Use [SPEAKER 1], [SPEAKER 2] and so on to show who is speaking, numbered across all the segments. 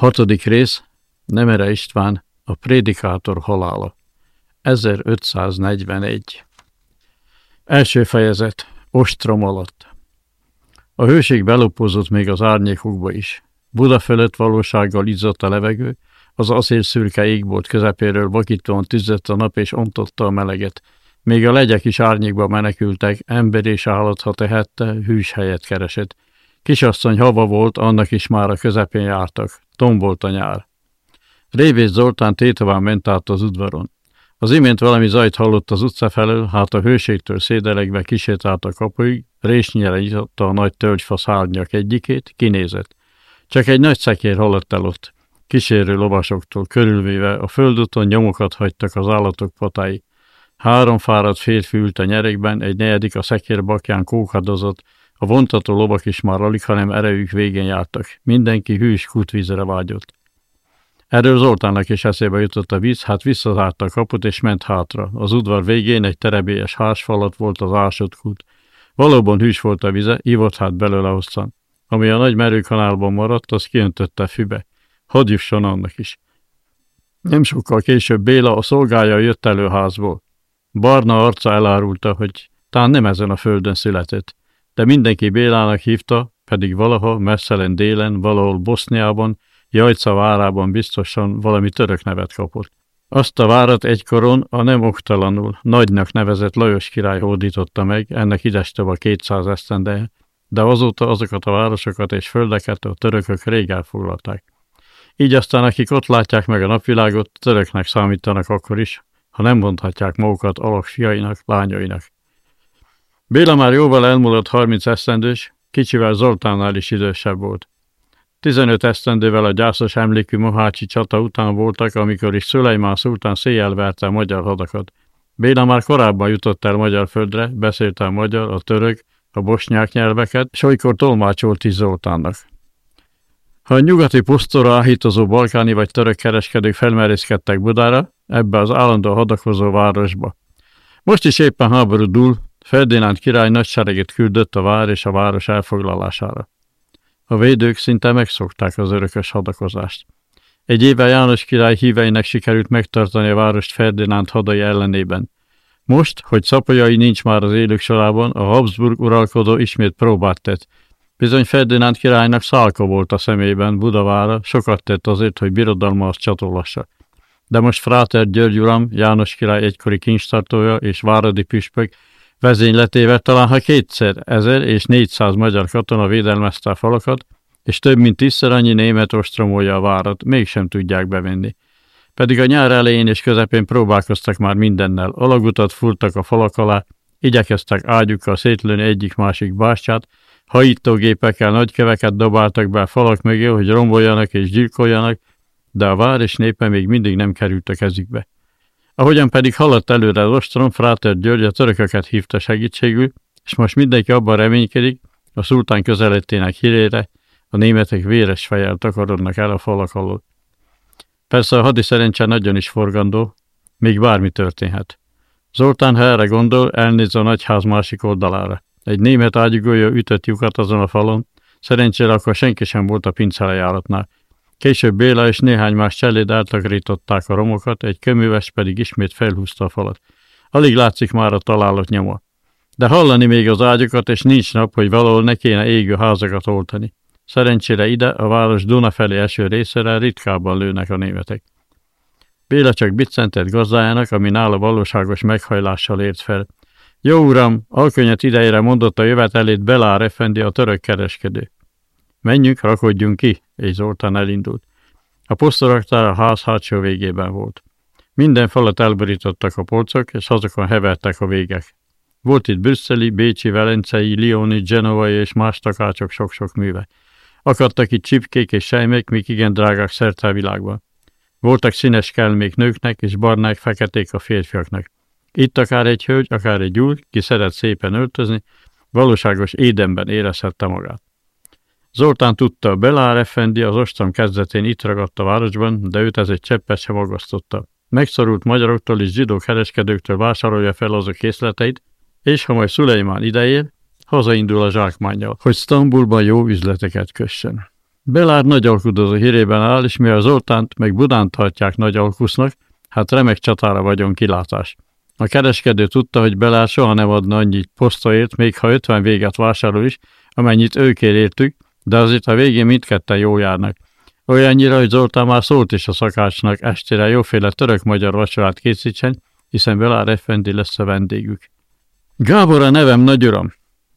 [SPEAKER 1] Hatodik rész, Nemere István, a prédikátor halála. 1541. Első fejezet, ostrom alatt. A hőség belopozott még az árnyékokba is. Buda fölött valósággal izzott a levegő, az acél szürke égbolt közepéről vakítóan tüzött a nap és ontotta a meleget. Még a legyek is árnyékba menekültek, ember és állat, ha tehette, hűs helyet keresett. Kisasszony hava volt, annak is már a közepén jártak. Tombolt a nyár. Révész Zoltán tétován ment át az udvaron. Az imént valami zajt hallott az utca felől, hát a hőségtől szédelegve kisétált a kapuig, résnyire nyitotta a nagy tölgyfasz árnyak egyikét, kinézett. Csak egy nagy szekér hallott el ott. Kísérő lovasoktól körülvéve a földúton nyomokat hagytak az állatok patái. Három fáradt férfi ült a nyerekben, egy negyedik a szekér bakján kókadozott, a vontató lovak is már alig, hanem erejük végén jártak. Mindenki hűs kútvízre vágyott. Erről Zoltánnak is eszébe jutott a víz, hát visszazárta a kaput és ment hátra. Az udvar végén egy terebélyes házfalat volt az ásott kút. Valóban hűs volt a vize, ivott hát belőle hosszan. Ami a nagy merőkanálban maradt, az kiöntötte fübe. Hadd jusson annak is. Nem sokkal később Béla a szolgája jött elő házból. Barna arca elárulta, hogy tán nem ezen a földön született de mindenki Bélának hívta, pedig valaha messzelen délen, valahol Boszniában, Jajca várában biztosan valami török nevet kapott. Azt a várat egykoron a nem oktalanul nagynak nevezett Lajos király hódította meg, ennek idestebb a 200 esztendeje, de azóta azokat a városokat és földeket a törökök rég elfoglalták. Így aztán akik ott látják meg a napvilágot, töröknek számítanak akkor is, ha nem mondhatják magukat alak fiainak, lányainak. Béla már jóval elmúlott 30 esztendős, kicsivel Zoltánnál is idősebb volt. 15 esztendővel a gyászos emlékű Mohácsi csata után voltak, amikor is Szulejmán szultán széjjel verte a magyar hadakat. Béla már korábban jutott el magyar földre, beszélte a magyar, a török, a bosnyák nyelveket, és olykor tolmácsolt is Zoltánnak. Ha a nyugati pusztora áhítozó balkáni vagy török kereskedők felmerészkedtek Budára, ebbe az állandó hadakozó városba. Most is éppen háború dúl, Ferdinánd király nagy sereget küldött a vár és a város elfoglalására. A védők szinte megszokták az örökös hadakozást. Egy éve János király híveinek sikerült megtartani a várost Ferdinánd hadai ellenében. Most, hogy szapolyai nincs már az élők sorában, a Habsburg uralkodó ismét próbát tett. Bizony Ferdinánd királynak szálka volt a szemében Budavára, sokat tett azért, hogy birodalma csatolassa. De most Fráter György uram, János király egykori kincstartója és váradi püspök vezényletével talán ha kétszer ezer és négyszáz magyar katona védelmezte a falakat, és több mint tízszer annyi német ostromolja a várat, mégsem tudják bevenni. Pedig a nyár elején és közepén próbálkoztak már mindennel, alagutat furtak a falak alá, igyekeztek ágyukkal szétlőni egyik-másik bástyát, hajítógépekkel nagy keveket dobáltak be a falak mögé, hogy romboljanak és gyilkoljanak, de a vár és népe még mindig nem került a kezükbe. Ahogyan pedig haladt előre az ostrom, Fráter György a törököket hívta segítségül, és most mindenki abban reménykedik, a szultán közelettének hírére, a németek véres fejjel takarodnak el a falak alól. Persze a hadi szerencse nagyon is forgandó, még bármi történhet. Zoltán, ha erre gondol, elnéz a nagyház másik oldalára. Egy német ágyugója ütött lyukat azon a falon, szerencsére akkor senki sem volt a pincelejáratnál, Később Béla és néhány más cseléd eltakarították a romokat, egy köműves pedig ismét felhúzta a falat. Alig látszik már a találat nyoma. De hallani még az ágyakat, és nincs nap, hogy valahol ne kéne égő házakat oltani. Szerencsére ide, a város Duna felé eső részére ritkábban lőnek a németek. Béla csak biccentett gazdájának, ami nála valóságos meghajlással ért fel. Jó uram, alkönyet idejére mondott a jövetelét Belár Effendi a török kereskedő. Menjünk, rakodjunk ki, és Zoltán elindult. A posztoraktár a ház hátsó végében volt. Minden falat elborítottak a polcok, és azokon hevertek a végek. Volt itt brüsszeli, bécsi, velencei, lioni, genovai és más takácsok sok-sok műve. Akadtak itt csipkék és sejmek, mik igen drágák szerte a világban. Voltak színes kelmék nőknek, és barnák, feketék a férfiaknak. Itt akár egy hölgy, akár egy úr, ki szeret szépen öltözni, valóságos édenben érezhette magát. Zoltán tudta, Belár Effendi az ostrom kezdetén itt ragadt a városban, de őt ez egy cseppet sem magasztotta. Megszorult magyaroktól és zsidó kereskedőktől vásárolja fel azok készleteit, és ha majd Szulejmán ideér, hazaindul a zsákmányjal, hogy Sztambulban jó üzleteket kössen. Belár nagy alkudozó hírében áll, és mi a Zoltánt meg Budán tartják nagy alkusznak, hát remek csatára vagyon kilátás. A kereskedő tudta, hogy Belár soha nem adna annyit posztaért, még ha 50 véget vásárol is, amennyit őkér értük, de azért a végén mindketten jó járnak. Olyannyira, hogy Zoltán már szólt is a szakácsnak estére jóféle török-magyar vacsorát készítsen, hiszen Belár Effendi lesz a vendégük. Gábor a nevem, nagy uram.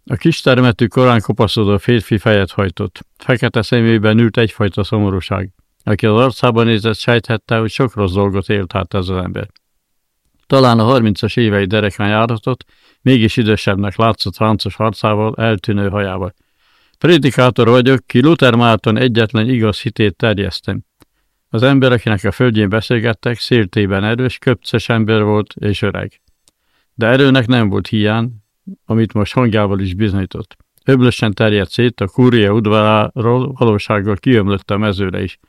[SPEAKER 1] A kis termetű korán kopaszodó férfi fejet hajtott. Fekete szemében ült egyfajta szomorúság. Aki az arcában nézett, sejthette, hogy sok rossz dolgot élt át ez az ember. Talán a harmincas évei derekán járhatott, mégis idősebbnek látszott francos harcával, eltűnő hajával. Prédikátor vagyok, ki Luther Márton egyetlen igaz hitét terjesztem. Az ember, akinek a földjén beszélgettek, széltében erős, köpces ember volt és öreg. De erőnek nem volt hiány, amit most hangjával is bizonyított. Öblösen terjedt szét, a kúria udvaráról valósággal kiömlött a mezőre is.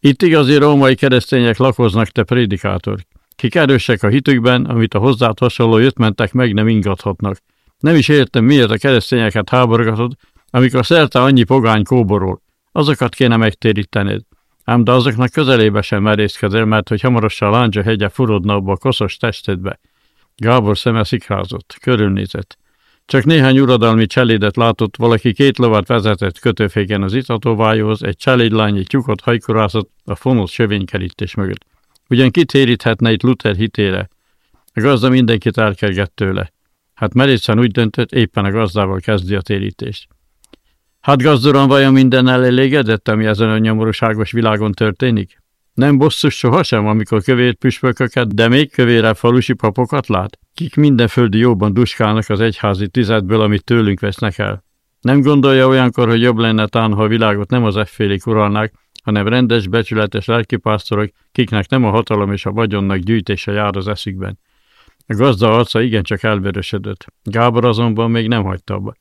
[SPEAKER 1] Itt igazi római keresztények lakoznak, te prédikátor. Kik erősek a hitükben, amit a hozzád hasonló jött mentek meg nem ingathatnak. Nem is értem, miért a keresztényeket háborgatod, amikor szerte annyi pogány kóborol. Azokat kéne megtérítened. Ám de azoknak közelébe sem merészkedél, mert hogy hamarosan a láncsa hegye furodna abba a koszos testedbe. Gábor szeme szikrázott, körülnézett. Csak néhány uradalmi cselédet látott, valaki két lovat vezetett kötőféken az itatóvájóhoz, egy cselédlányi tyukot hajkurászott a fonosz sövénykerítés mögött. Ugyan kitéríthetne itt Luther hitére? A gazda mindenkit elkergett tőle. Hát merészen úgy döntött, éppen a gazdával kezdi a térítést. Hát gazduran vajon minden elégedett, ami ezen a nyomorúságos világon történik? Nem bosszus sohasem, amikor kövér püspököket, de még kövérebb falusi papokat lát, kik minden földi jóban duskálnak az egyházi tizedből, amit tőlünk vesznek el. Nem gondolja olyankor, hogy jobb lenne tán, ha a világot nem az effélik uralnák, hanem rendes, becsületes lelkipásztorok, kiknek nem a hatalom és a vagyonnak gyűjtése jár az eszükben. A gazda arca igencsak elvörösödött. Gábor azonban még nem hagyta abba.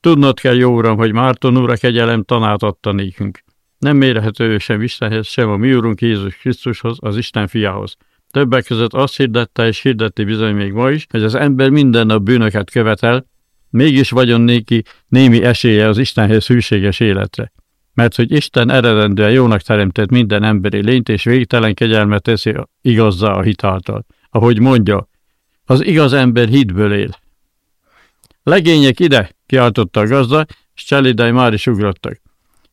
[SPEAKER 1] Tudnod kell, jó uram, hogy Márton úr a kegyelem tanát adta nékünk. Nem mérhető ő sem Istenhez, sem a mi úrunk Jézus Krisztushoz, az Isten fiához. Többek között azt hirdette és hirdetti bizony még ma is, hogy az ember minden nap bűnöket követel, mégis vagyon néki némi esélye az Istenhez hűséges életre. Mert hogy Isten eredendően jónak teremtett minden emberi lényt, és végtelen kegyelmet teszi igazzá a hitáltal. Ahogy mondja, az igaz ember hitből él. Legények ide, kiáltotta a gazda, és cselidai már is ugrottak.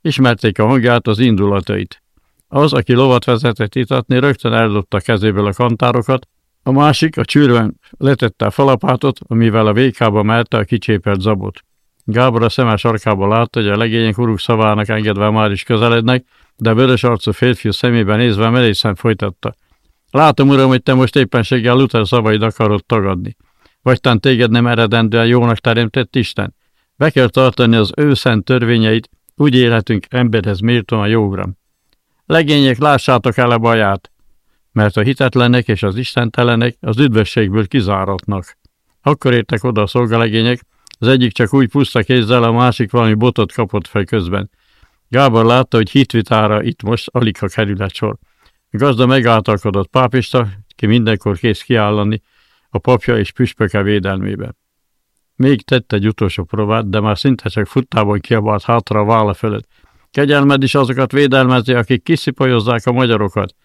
[SPEAKER 1] Ismerték a hangját, az indulatait. Az, aki lovat vezetett itatni, rögtön eldobta kezéből a kantárokat, a másik a csűrben letette a falapátot, amivel a vékába merte a kicsépelt zabot. Gábor a szemes sarkába látta, hogy a legények uruk szavának engedve már is közelednek, de vörös arcú férfi szemében nézve merészen folytatta. Látom, uram, hogy te most éppenséggel Luther szavaid akarod tagadni. Vagy tán téged nem eredendően jónak teremtett Isten? Be kell tartani az ő szent törvényeit, úgy élhetünk emberhez méltóan jó uram. Legények, lássátok el a baját, mert a hitetlenek és az istentelenek az üdvösségből kizáratnak. Akkor értek oda a szolgalegények, az egyik csak úgy puszta kézzel, a másik valami botot kapott fel közben. Gábor látta, hogy hitvitára itt most alig ha kerülhet sor. A gazda megáltalkodott pápista, ki mindenkor kész kiállani a papja és püspöke védelmébe. Még tett egy utolsó próbát, de már szinte csak futtában kiabált hátra a válla fölött. Kegyelmed is azokat védelmezi, akik kiszipolyozzák a magyarokat.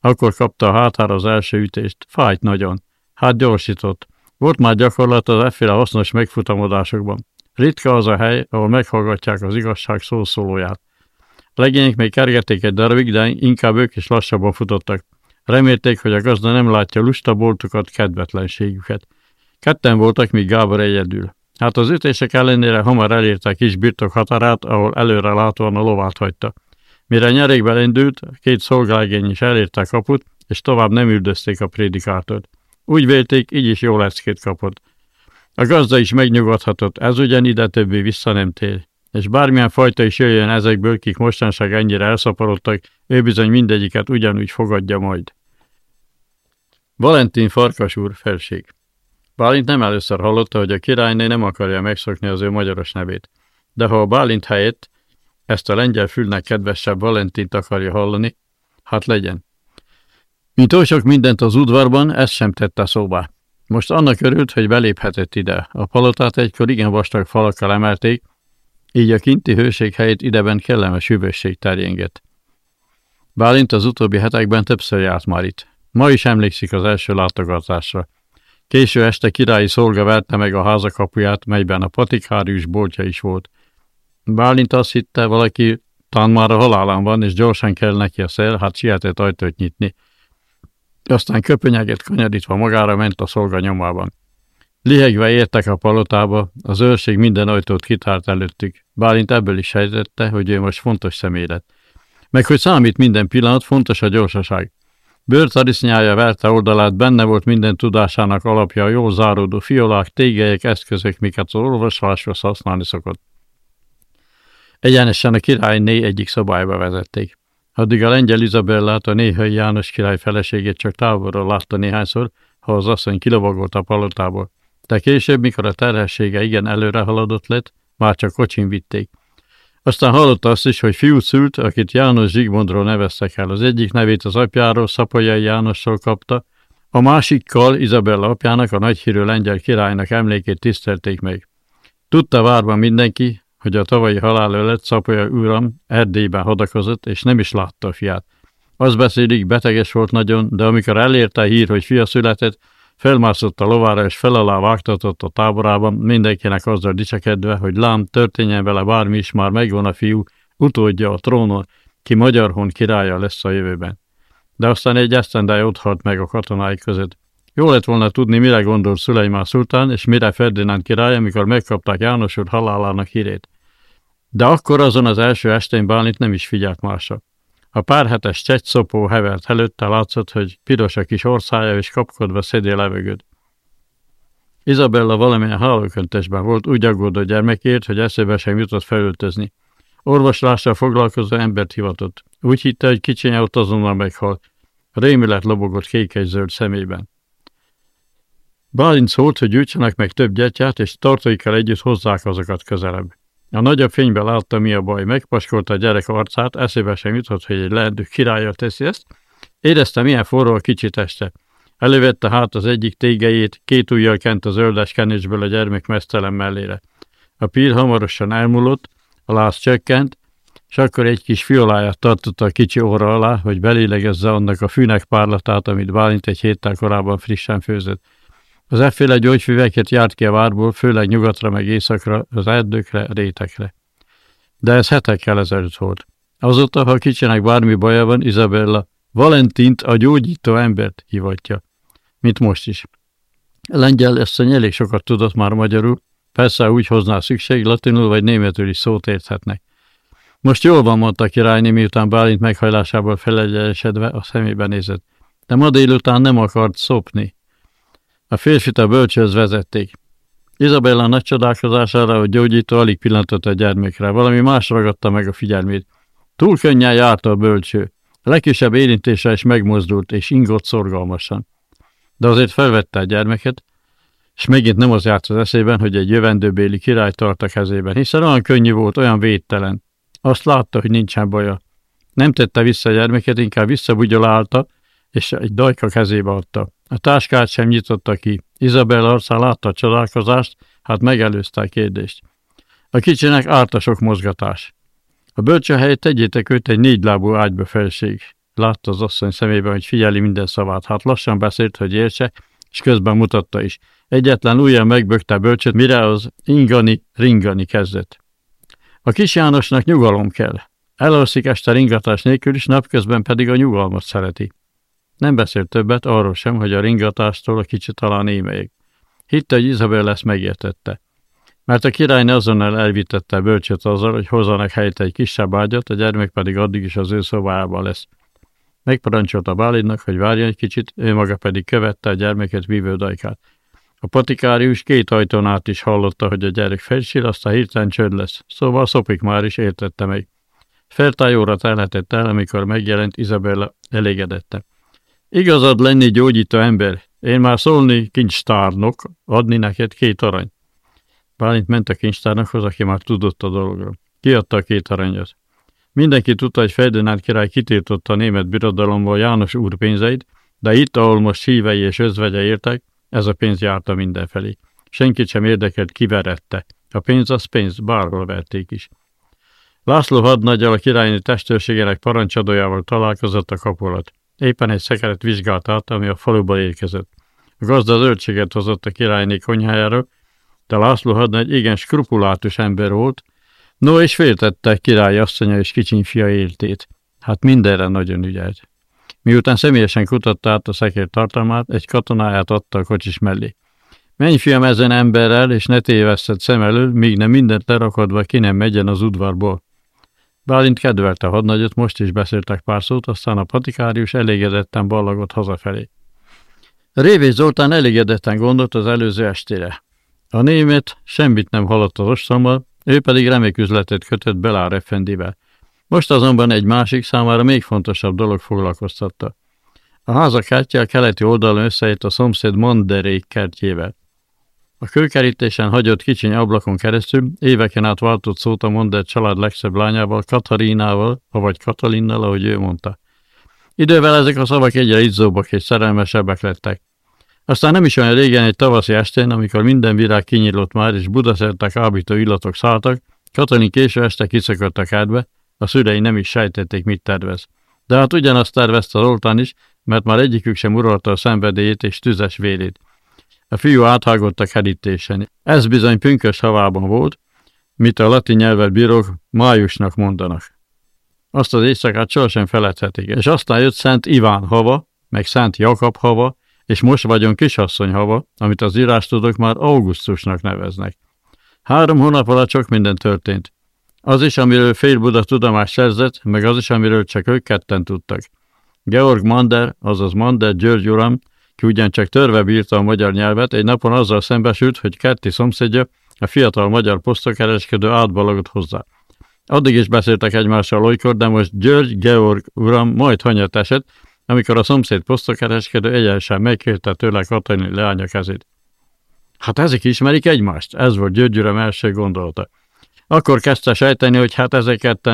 [SPEAKER 1] Akkor kapta a hátára az első ütést. Fájt nagyon. Hát gyorsított. Volt már gyakorlat az efféle hasznos megfutamodásokban. Ritka az a hely, ahol meghallgatják az igazság szószólóját. Legények még kergették egy darabig, de inkább ők is lassabban futottak. Remélték, hogy a gazda nem látja lusta boltukat, kedvetlenségüket. Ketten voltak, míg Gábor egyedül. Hát az ütések ellenére hamar elérte kis birtok határát, ahol előre látóan a lovát hagyta. Mire nyerékbe lendült, két szolgálgény is elérte a kaput, és tovább nem üldözték a prédikátort. Úgy vélték, így is jó leckét kapott. A gazda is megnyugodhatott, ez ugyan ide többé vissza nem tér. És bármilyen fajta is jöjjön ezekből, kik mostanság ennyire elszaporodtak, ő bizony mindegyiket ugyanúgy fogadja majd. Valentin Farkas úr, felség. Bálint nem először hallotta, hogy a királyné nem akarja megszokni az ő magyaros nevét. De ha a Bálint helyett ezt a lengyel fülnek kedvesebb Valentint akarja hallani, hát legyen. Mint oly sok mindent az udvarban, ezt sem tette szóba. Most annak örült, hogy beléphetett ide. A palotát egykor igen vastag falakkal emelték, így a kinti hőség helyét ideben kellemes hűvösség terjengett. Bálint az utóbbi hetekben többször járt már itt. Ma is emlékszik az első látogatásra. Késő este királyi szolga verte meg a házakapuját, melyben a patikárius boltja is volt. Bálint azt hitte, valaki talán már a halálán van, és gyorsan kell neki a szer, hát sietett ajtót nyitni. Aztán köpönyeget kanyarítva magára ment a szolga nyomában. Lihegve értek a palotába, az őrség minden ajtót kitárt előttük. Bálint ebből is sejtette, hogy ő most fontos személy lett. Meg hogy számít minden pillanat, fontos a gyorsaság. Bőrtarisznyája verte oldalát, benne volt minden tudásának alapja a jól záródó fiolák, tégelyek, eszközök, miket az orvosláshoz használni szokott. Egyenesen a királyné egyik szobájába vezették. Addig a lengyel Izabellát, a néhai János király feleségét csak távolról látta néhányszor, ha az asszony kilovagolt a palotából. De később, mikor a terhessége igen előre haladott lett, már csak kocsin vitték. Aztán hallotta azt is, hogy fiú szült, akit János Zsigmondról neveztek el. Az egyik nevét az apjáról, Szapolyai Jánosról kapta, a másikkal Izabella apjának, a nagyhírű lengyel királynak emlékét tisztelték meg. Tudta várban mindenki, hogy a tavalyi halál előtt Szapolya uram Erdélyben hadakozott, és nem is látta a fiát. Az beszélik, beteges volt nagyon, de amikor elérte a hír, hogy fia született, felmászott a lovára és fel alá vágtatott a táborában, mindenkinek azzal dicsekedve, hogy lám, történjen vele bármi is, már megvan a fiú, utódja a trónon, ki magyar hon királya lesz a jövőben. De aztán egy esztendály ott halt meg a katonái között. Jó lett volna tudni, mire gondolt Szulejmán szultán, és mire Ferdinánd király, amikor megkapták János úr halálának hírét. De akkor azon az első estén Bálint nem is figyelt másra. A pár hetes csegyszopó hevert előtte látszott, hogy piros a kis orszája és kapkodva szedi levegőt. Izabella valamilyen hálóköntesben volt, úgy aggódott gyermekért, hogy eszébe sem jutott felöltözni. Orvoslással foglalkozó embert hivatott. Úgy hitte, hogy kicsinya ott azonnal meghal. Rémület lobogott kékes-zöld szemében. Bálint szólt, hogy gyűjtsenek meg több gyertyát, és tartóikkal együtt hozzák azokat közelebb. A nagyobb fényben látta, mi a baj, megpaskolta a gyerek arcát, eszébe sem jutott, hogy egy leendő királya teszi ezt. Érezte, milyen forró a kicsi teste. Elővette hát az egyik tégejét, két ujjal kent a zöldes kenésből a gyermek mesztelen mellére. A pír hamarosan elmúlott, a láz csökkent, és akkor egy kis fioláját tartotta a kicsi óra alá, hogy belélegezze annak a fűnek párlatát, amit Bálint egy héttel korábban frissen főzött. Az efféle gyógyfüveket járt ki a várból, főleg nyugatra meg északra, az erdőkre, rétekre. De ez hetekkel ezelőtt volt. Azóta, ha kicsinek bármi baja van, Izabella Valentint a gyógyító embert hivatja. Mint most is. Lengyel asszony elég sokat tudott már magyarul, persze úgy hozná szükség, latinul vagy németül is szót érthetnek. Most jól van, mondta királyné, miután Bálint meghajlásából felegyenesedve a szemébe nézett. De ma délután nem akart szopni. A férfit a bölcsőhöz vezették. Izabella nagy csodálkozására, hogy gyógyító alig pillantott a gyermekre, valami más ragadta meg a figyelmét. Túl könnyen járt a bölcső. A legkisebb érintése is megmozdult, és ingott szorgalmasan. De azért felvette a gyermeket, és megint nem az járt az eszében, hogy egy jövendőbéli király tart a kezében, hiszen olyan könnyű volt, olyan védtelen. Azt látta, hogy nincsen baja. Nem tette vissza a gyermeket, inkább visszabugyolálta, és egy dajka kezébe adta. A táskát sem nyitotta ki. Izabel arcán látta a csodálkozást, hát megelőzte a kérdést. A kicsinek árt a sok mozgatás. A bölcső helyett tegyétek őt egy négylábú ágyba felség. Látta az asszony szemében, hogy figyeli minden szavát. Hát lassan beszélt, hogy értse, és közben mutatta is. Egyetlen ujjal megbökte bölcsöt, mire az ingani, ringani kezdett. A kis Jánosnak nyugalom kell. Elalszik este ringatás nélkül is, napközben pedig a nyugalmat szereti. Nem beszélt többet arról sem, hogy a ringatástól a kicsit talán émeig. Hitte, hogy Izabel ezt megértette. Mert a király azonnal elvitette bölcsöt azzal, hogy hozzanak helyet egy kisebb ágyat, a gyermek pedig addig is az ő szobájában lesz. Megparancsolta Bálidnak, hogy várjon egy kicsit, ő maga pedig követte a gyermeket vívő dajkát. A patikárius két ajtón át is hallotta, hogy a gyerek felsír, aztán hirtelen csönd lesz, szóval szopik már is értette meg. Fertájóra telhetett el, amikor megjelent Izabella elégedette. Igazad lenni gyógyító ember. Én már szólni kincstárnok, adni neked két arany. Bálint ment a kincstárnokhoz, aki már tudott a dologról. Kiadta a két aranyat. Mindenki tudta, hogy Ferdinand király kitiltotta a német birodalomból János úr pénzeit, de itt, ahol most hívei és özvegye értek, ez a pénz járta mindenfelé. Senkit sem érdekelt, kiverette. A pénz az pénz, bárhol verték is. László hadnagyal a királyi testőrségének parancsadójával találkozott a kapulat. Éppen egy szekeret vizsgált át, ami a faluba érkezett. A gazda zöldséget hozott a királyné konyhájára, de László hadnagy igen skrupulátus ember volt, no és féltette király asszonya és kicsiny fia éltét. Hát mindenre nagyon ügyelt. Miután személyesen kutatta át a szekér tartalmát, egy katonáját adta a kocsis mellé. Menj fiam ezen emberrel, és ne tévesszed szem elől, míg nem mindent lerakadva ki nem megyen az udvarból. Bálint kedvelte a hadnagyot, most is beszéltek pár szót, aztán a patikárius elégedetten ballagott hazafelé. Révés Zoltán elégedetten gondolt az előző estére. A német semmit nem hallott az ostrommal, ő pedig reméküzletet kötött Belár Effendivel. Most azonban egy másik számára még fontosabb dolog foglalkoztatta. A háza kertje a keleti oldalon összeért a szomszéd Manderék kertjével. A kőkerítésen hagyott kicsiny ablakon keresztül éveken át váltott szót a Mondert család legszebb lányával, Katarinával, vagy Katalinnal, ahogy ő mondta. Idővel ezek a szavak egyre izzóbbak és szerelmesebbek lettek. Aztán nem is olyan régen egy tavaszi estén, amikor minden virág kinyílott már, és budaszerte kábító illatok szálltak, Katalin késő este kiszökött a kertbe, a szülei nem is sejtették, mit tervez. De hát ugyanazt tervezte Zoltán is, mert már egyikük sem uralta a szenvedélyét és tüzes vérét. A fiú áthágott a kerítésen. Ez bizony pünkös havában volt, mit a latin nyelvet bírók májusnak mondanak. Azt az éjszakát sohasem feledhetik, és aztán jött Szent Iván hava, meg Szent Jakab hava, és most vagyunk kisasszony hava, amit az írástudók már augusztusnak neveznek. Három hónap alatt sok minden történt. Az is, amiről fél Buda tudomást szerzett, meg az is, amiről csak ők ketten tudtak. Georg Mander, azaz Mander György uram, ki ugyancsak törve bírta a magyar nyelvet, egy napon azzal szembesült, hogy kerti szomszédja, a fiatal magyar posztakereskedő átbalagott hozzá. Addig is beszéltek egymással olykor, de most György Georg uram majd hanyat esett, amikor a szomszéd posztakereskedő egyenesen megkérte tőle Katalin leánya kezét. Hát ezek ismerik egymást, ez volt György uram első gondolata. Akkor kezdte sejteni, hogy hát ezeket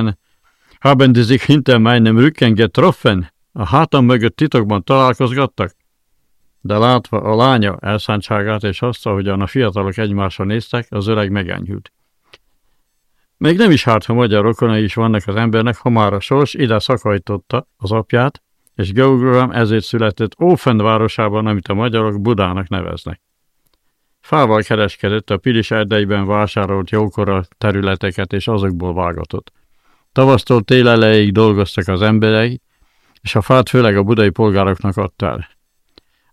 [SPEAKER 1] haben die sich hinter meinem Rücken getroffen, a hátam mögött titokban találkozgattak. De látva a lánya elszántságát és azt, ahogyan a fiatalok egymásra néztek, az öreg megenyhült. Még nem is hárt, ha magyar rokonai is vannak az embernek, ha már a sors ide szakajtotta az apját, és Gauguram ezért született Ófend városában, amit a magyarok Budának neveznek. Fával kereskedett, a Pilis erdeiben vásárolt jókora területeket, és azokból vágatott. Tavasztól télelejéig dolgoztak az emberei, és a fát főleg a budai polgároknak adta el.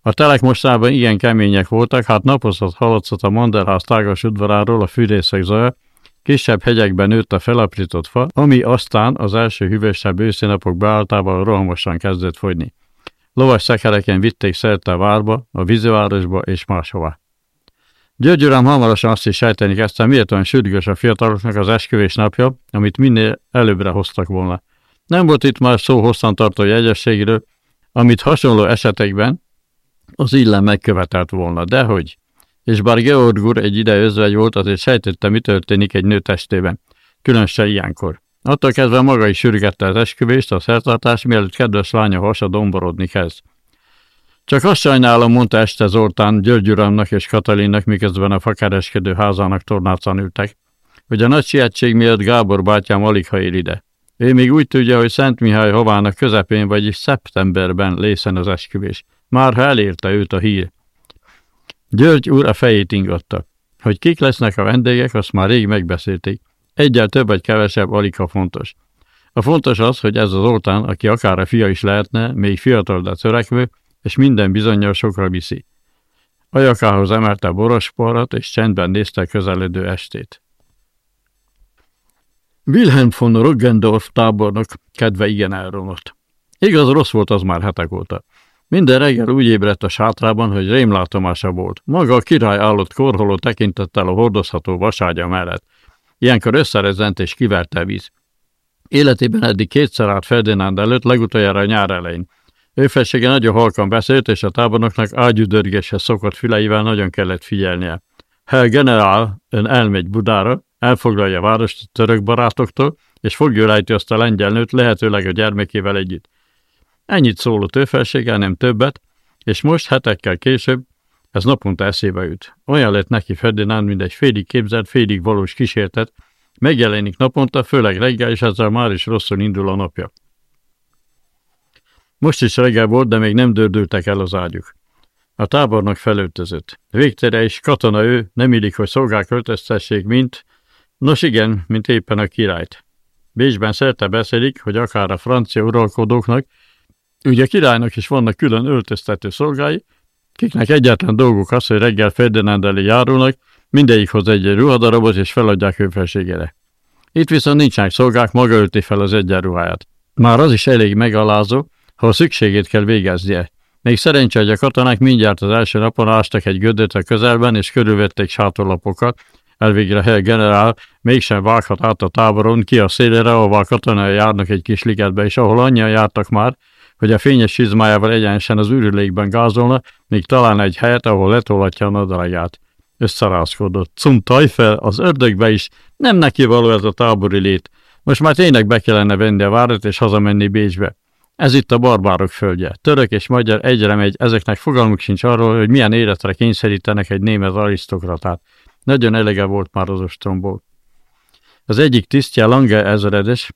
[SPEAKER 1] A telek mostában igen kemények voltak, hát napozott haladszott a Manderház tágas udvaráról a fűrészek zaja, kisebb hegyekben nőtt a felaprított fa, ami aztán az első hűvösebb őszinapok beáltával rohamosan kezdett fogyni. Lovas szekereken vitték szerte a várba, a vízivárosba és máshova. György uram hamarosan azt is sejteni kezdte, miért olyan sürgős a fiataloknak az esküvés napja, amit minél előbbre hoztak volna. Nem volt itt már szó hosszantartó jegyességről, amit hasonló esetekben az illen megkövetelt volna, dehogy. És bár Georg úr egy ide özvegy volt, azért sejtette, mi történik egy nő testében, különösen ilyenkor. Attól kezdve maga is sürgette az esküvést, a szertartás, mielőtt kedves lánya hasa domborodni kezd. Csak azt sajnálom, mondta este Zoltán György uramnak és Katalinnak, miközben a fakereskedő házának tornácán ültek, hogy a nagy sietség miatt Gábor bátyám alig ha ér ide. Ő még úgy tudja, hogy Szent Mihály hovának közepén, vagyis szeptemberben lészen az esküvés. Már ha elérte őt a hír. György úr a fejét ingatta. Hogy kik lesznek a vendégek, azt már rég megbeszélték. Egyel több vagy kevesebb alig ha fontos. A fontos az, hogy ez az Zoltán, aki akár a fia is lehetne, még fiatal, de törekvő, és minden bizonyal sokra viszi. Ajakához emelte borosporrat, és csendben nézte közeledő estét. Wilhelm von Roggendorf tábornok kedve igen elromlott. Igaz, rossz volt az már hetek óta. Minden reggel úgy ébredt a sátrában, hogy rémlátomása volt. Maga a király állott korholó tekintettel a hordozható vaságya mellett. Ilyenkor összerezent és kiverte víz. Életében eddig kétszer állt Ferdinánd előtt, legutoljára a nyár elején. Ő felsége nagyon halkan beszélt, és a tábornoknak ágyudörgéshez szokott füleivel nagyon kellett figyelnie. A generál ön elmegy Budára, elfoglalja a várost a török barátoktól, és fogja lejti azt a lengyel nőt, lehetőleg a gyermekével együtt. Ennyit szólott ő felsége, nem többet, és most hetekkel később Ez naponta eszébe jut. Olyan lett neki Ferdinand, mint egy félig képzelt, félig valós kísértet, megjelenik naponta, főleg reggel, és ezzel már is rosszul indul a napja. Most is reggel volt, de még nem dördültek el az ágyuk. A tábornak felöltözött. Végtere is katona ő, nem illik, hogy szolgák öltöztessék, mint... Nos igen, mint éppen a királyt. Bécsben szerte beszélik, hogy akár a francia uralkodóknak, ugye királynak is vannak külön öltöztető szolgái, kiknek egyetlen dolguk az, hogy reggel Ferdinand elé járulnak, mindegyik hoz egy ruhadarabot és feladják ő felségére. Itt viszont nincsenek szolgák, maga ölti fel az egyenruháját. Már az is elég megalázó, ha a szükségét kell végeznie. Még szerencsé, hogy a katonák mindjárt az első napon ástak egy gödöt a közelben, és körülvették sátorlapokat. Elvégre Hell generál mégsem vághat át a táboron ki a szélére, ahol a katonai járnak egy kis ligetbe, és ahol annyian jártak már, hogy a fényes sizmájával egyenesen az ürülékben gázolna, még talán egy helyet, ahol letolatja a nadrágját. Összerázkodott. Cum fel, az ördögbe is. Nem neki való ez a tábori lét. Most már tényleg be kellene venni a várat és hazamenni Bécsbe. Ez itt a barbárok földje. Török és magyar egyre megy, ezeknek fogalmuk sincs arról, hogy milyen életre kényszerítenek egy német arisztokratát. Nagyon elege volt már az ostromból. Az egyik tisztje Lange ezredes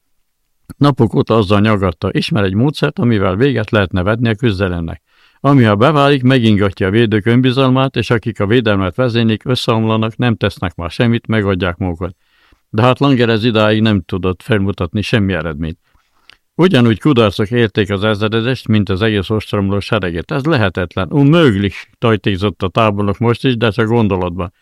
[SPEAKER 1] napok óta azzal nyagatta, ismer egy módszert, amivel véget lehetne vetni a küzdelemnek. Ami ha beválik, megingatja a védők önbizalmát, és akik a védelmet vezénylik, összeomlanak, nem tesznek már semmit, megadják magukat. De hát Langer ez idáig nem tudott felmutatni semmi eredményt. Ugyanúgy kudarcok érték az ezredest, mint az egész ostromló sereget. Ez lehetetlen. Unmöglich tajtézott a tábornok most is, de csak gondolatban.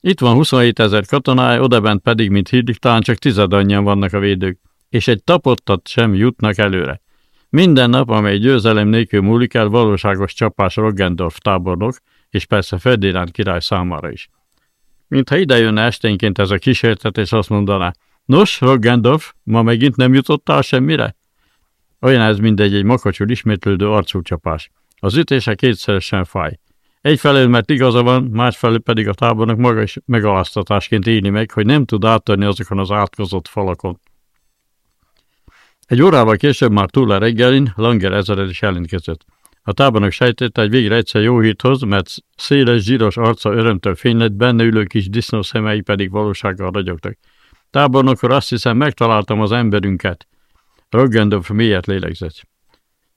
[SPEAKER 1] Itt van 27 ezer katonája, odabent pedig, mint hídik, talán csak tized annyian vannak a védők, és egy tapottat sem jutnak előre. Minden nap, amely győzelem nélkül múlik el, valóságos csapás Roggendorf tábornok, és persze Ferdinand király számára is. Mintha idejönne esténként ez a kísértet, és azt mondaná, Nos, Roggendorf, ma megint nem jutottál semmire? Olyan ez mindegy egy makacsul ismétlődő arcúcsapás. Az ütése kétszeresen fáj. Egyfelől, mert igaza van, másfelől pedig a tábornak maga is megaláztatásként éli meg, hogy nem tud áttörni azokon az átkozott falakon. Egy órával később már túl a reggelin Langer ezered is jelentkezett. A tábornok sejtette, hogy végre egyszer jó hírt hoz, mert széles, zsíros arca örömtől fény lett, benne ülő kis disznó szemei pedig valósággal ragyogtak. Tábornokor azt hiszem, megtaláltam az emberünket. Röggendorf mélyet lélegzett.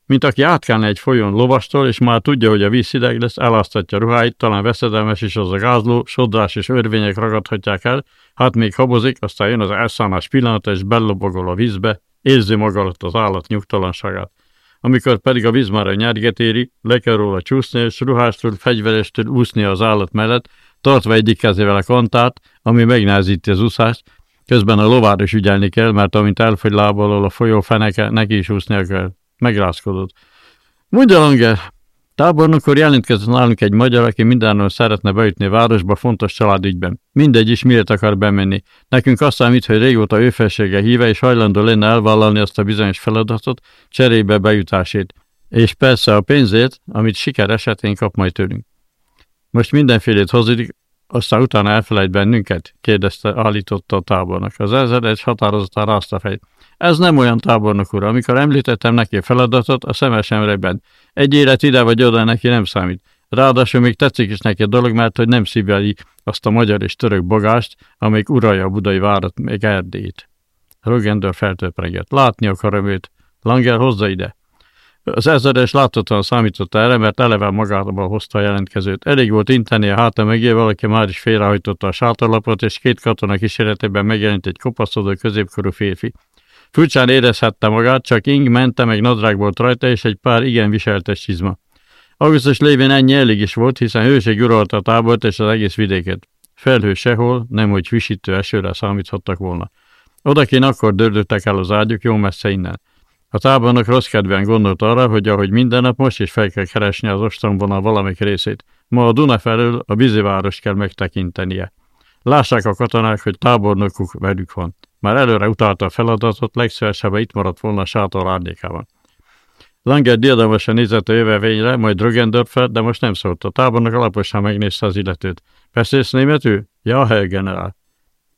[SPEAKER 1] Mint aki átkelne egy folyón lovastól, és már tudja, hogy a víz hideg lesz, elasztatja ruháit, talán veszedelmes is az a gázló, sodrás és örvények ragadhatják el, hát még habozik, aztán jön az elszállás pillanata, és bellobogol a vízbe, érzi maga alatt az állat nyugtalanságát. Amikor pedig a víz már a nyerget éri, le kell róla csúszni, és ruhástól, fegyverestől úszni az állat mellett, tartva egyik kezével a kantát, ami megnehezíti az úszást, Közben a lovár is ügyelni kell, mert amint elfogy lábalól a folyó feneke, neki is úsznia kell. Megrázkodott. Mondja Langer, tábornokor jelentkezett nálunk egy magyar, aki mindenről szeretne beütni a városba fontos családügyben. Mindegy is miért akar bemenni. Nekünk azt számít, hogy régóta ő felsége híve, és hajlandó lenne elvállalni azt a bizonyos feladatot, cserébe bejutásét. És persze a pénzét, amit siker esetén kap majd tőlünk. Most mindenfélét hozik, aztán utána elfelejt bennünket? kérdezte, állította a tábornok. Az ezzel egy határozottan rázta fejt. Ez nem olyan tábornok ura. Amikor említettem neki a feladatot, a szemes sem Egy élet ide vagy oda neki nem számít. Ráadásul még tetszik is neki a dolog, mert hogy nem szíveli azt a magyar és török bagást, amelyik uralja a budai várat, még Erdélyt. Rögendör feltöprengett. Látni akarom őt. Langer, hozza ide. Az ezeres láthatóan számított erre, mert eleve magával hozta a jelentkezőt. Elég volt inteni a háta mögé, valaki már is félrehajtotta a sátorlapot, és két katona kísérletében megjelent egy kopaszodó középkorú férfi. Furcsán érezhette magát, csak ing mente, meg nadrág volt rajta, és egy pár igen viseltes csizma. Augustus lévén ennyi elég is volt, hiszen hőség uralta a tábort és az egész vidéket. Felhő sehol, nem hogy visítő esőre számíthattak volna. Odakén akkor dördöttek el az ágyuk, jó messze innen. A tábornok rossz kedven gondolt arra, hogy ahogy minden nap most is fel kell keresni az ostromvonal valamelyik részét. Ma a Duna felől a víziváros kell megtekintenie. Lássák a katonák, hogy tábornokuk velük van. Már előre utalta a feladatot, legszívesebben itt maradt volna a sátor árnyékában. Langer diadalmasan nézett a jövevényre, majd Rögendörfer, de most nem szólt. A tábornok alaposan megnézte az illetőt. Beszélsz németül? Ja, Herr generál.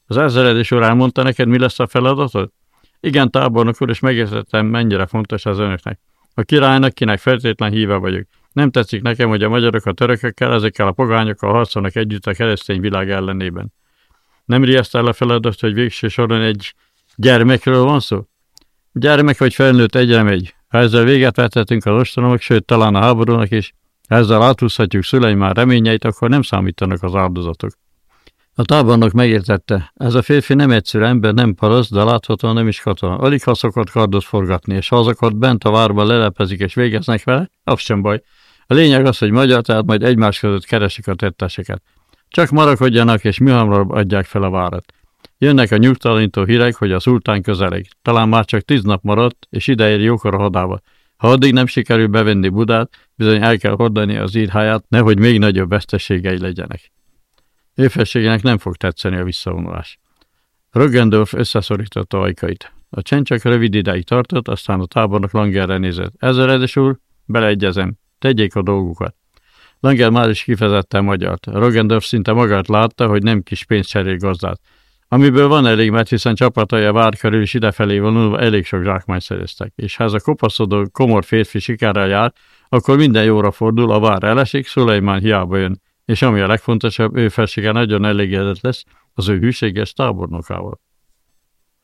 [SPEAKER 1] Az ezreledés úr elmondta neked, mi lesz a feladatod? Igen, tábornok úr, és megértettem, mennyire fontos az önöknek. A királynak, kinek feltétlen híve vagyok. Nem tetszik nekem, hogy a magyarok a törökökkel, ezekkel a pogányokkal harcolnak együtt a keresztény világ ellenében. Nem riaszt el a feladat, hogy végső soron egy gyermekről van szó? Gyermek vagy felnőtt egyre megy. Ha ezzel véget vethetünk az ostromok, sőt talán a háborúnak is, ha ezzel átúszhatjuk már reményeit, akkor nem számítanak az áldozatok. A tábornok megértette, ez a férfi nem egyszerű ember, nem paraszt, de láthatóan nem is katona. Alig ha szokott kardot forgatni, és ha azokat bent a várban lelepezik és végeznek vele, az sem baj. A lényeg az, hogy magyar, tehát majd egymás között keresik a tetteseket. Csak marakodjanak és műhamarabb adják fel a várat. Jönnek a nyugtalanító hírek, hogy a szultán közeleg. Talán már csak tíz nap maradt, és ideér jókor a hadába. Ha addig nem sikerül bevenni Budát, bizony el kell hordani az írháját, nehogy még nagyobb veszteségei legyenek. Évfességének nem fog tetszeni a visszavonulás. Röggendorf összeszorította ajkait. A csend csak rövid ideig tartott, aztán a tábornok Langerre nézett. Ezeredes úr, beleegyezem, tegyék a dolgukat. Langer már is kifejezetten magyart. Röggendorf szinte magát látta, hogy nem kis pénzt cserél gazdát. Amiből van elég, mert hiszen csapatai a vár körül is idefelé vonulva elég sok zsákmányt szereztek, és ha ez a kopaszodó, komor férfi sikerrel jár, akkor minden jóra fordul, a vár elesik, Szulejmán hiába jön és ami a legfontosabb, ő felsége nagyon elégedett lesz az ő hűséges tábornokával.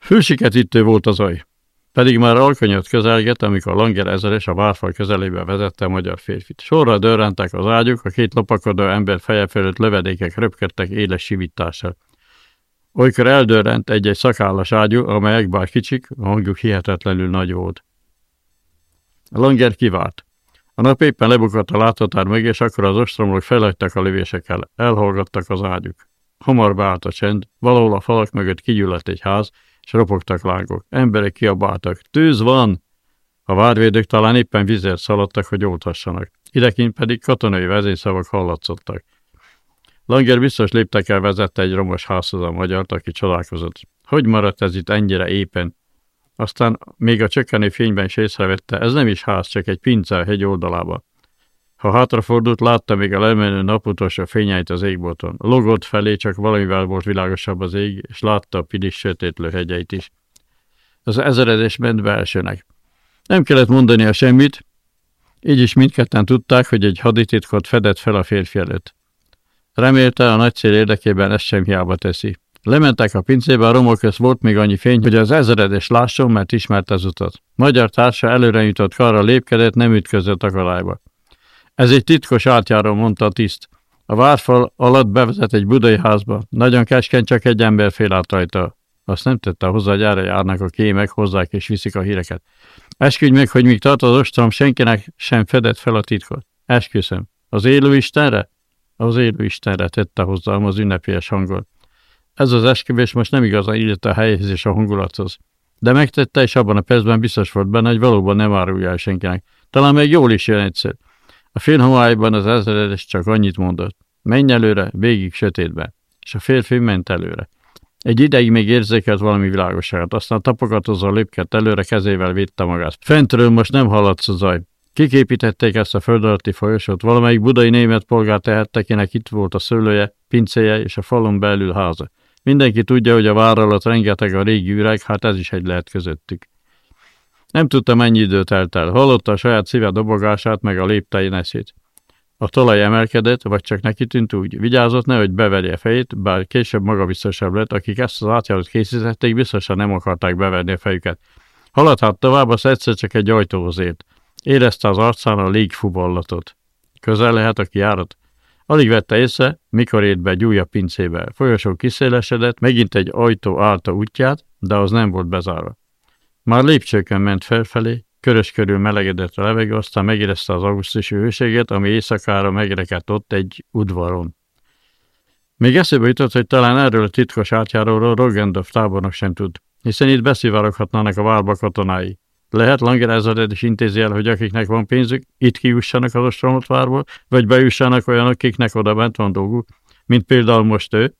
[SPEAKER 1] Hősiketítő volt az aj, pedig már alkonyat közelget, amikor Langer ezeres a várfal közelébe vezette a magyar férfit. Sorra dörrentek az ágyuk, a két lopakodó ember feje fölött lövedékek röpkedtek éles sivítással. Olykor eldörrent egy-egy szakállas ágyú, amelyek bár kicsik, hangjuk hihetetlenül nagy volt. Langer kivárt. A nap éppen lebukott a láthatár meg, és akkor az ostromlók felhagytak a lövésekkel, elhallgattak az ágyuk. Hamar beállt a csend, valahol a falak mögött kigyulladt egy ház, és ropogtak lángok. Emberek kiabáltak, tűz van! A várvédők talán éppen vizet szaladtak, hogy oltassanak. Idekint pedig katonai vezényszavak hallatszottak. Langer biztos léptekkel vezette egy romos házhoz a magyart, aki csodálkozott. Hogy maradt ez itt ennyire éppen? Aztán még a csökkenő fényben is észrevette, ez nem is ház, csak egy pince a hegy oldalába. Ha hátrafordult, látta még a lemenő nap utolsó fényeit az égbolton. Logott felé, csak valamivel volt világosabb az ég, és látta a pilis sötétlő hegyeit is. Az ezeredés ment be elsőnek. Nem kellett mondani a semmit, így is mindketten tudták, hogy egy hadititkot fedett fel a férfi előtt. Remélte, a nagy cél érdekében ezt sem hiába teszi. Lementek a pincébe, a romok közt volt még annyi fény, hogy az ezeredes lásson, mert ismert az utat. Magyar társa előre jutott karra lépkedett, nem ütközött akadályba. Ez egy titkos átjáró, mondta a tiszt. A várfal alatt bevezet egy budai házba. Nagyon keskeny, csak egy ember fél át rajta. Azt nem tette hozzá, hogy erre járnak a kémek, hozzák és viszik a híreket. Esküdj meg, hogy míg tart az ostrom, senkinek sem fedett fel a titkot. Esküszöm. Az élő Istenre? Az élő Istenre tette hozzá az ünnepélyes hangot. Ez az esküvés most nem igazán illet a helyhez és a hangulathoz. De megtette, és abban a percben biztos volt benne, hogy valóban nem árulja el senkinek. Talán még jól is jön egyszer. A félhomályban az ezredes csak annyit mondott. Menj előre, végig sötétbe. És a férfi ment előre. Egy ideig még érzékelt valami világosságot, aztán tapogatózva lépkedett előre, kezével védte magát. Fentről most nem hallatsz a zaj. Kiképítették ezt a föld alatti folyosót, valamelyik budai német polgár tehette, kinek itt volt a szőlője, pincéje és a falon belül háza. Mindenki tudja, hogy a vár alatt rengeteg a régi üreg, hát ez is egy lehet közöttük. Nem tudta, mennyi idő telt el. Hallotta a saját szíve dobogását, meg a léptei neszét. A talaj emelkedett, vagy csak neki tűnt úgy. Vigyázott, nehogy beverje fejét, bár később magabiztosabb lett, akik ezt az átjárót készítették, biztosan nem akarták beverni a fejüket. Haladt hát tovább, az egyszer csak egy ajtóhoz ért. Érezte az arcán a légfuvallatot. Közel lehet a kiárat? Alig vette észre, mikor ért be egy pincébe. Folyosó kiszélesedett, megint egy ajtó állta útját, de az nem volt bezárva. Már lépcsőkön ment felfelé, körös körül melegedett a levegő, aztán megérezte az augusztusi hőséget, ami éjszakára megrekedt ott egy udvaron. Még eszébe jutott, hogy talán erről a titkos átjáróról Rogendorf tábornok sem tud, hiszen itt beszivároghatnának a várba katonái. Lehet Langer ezredet is intézi el, hogy akiknek van pénzük, itt kijussanak az ostromot várból, vagy bejussanak olyanok, akiknek oda bent van dolguk, mint például most ő,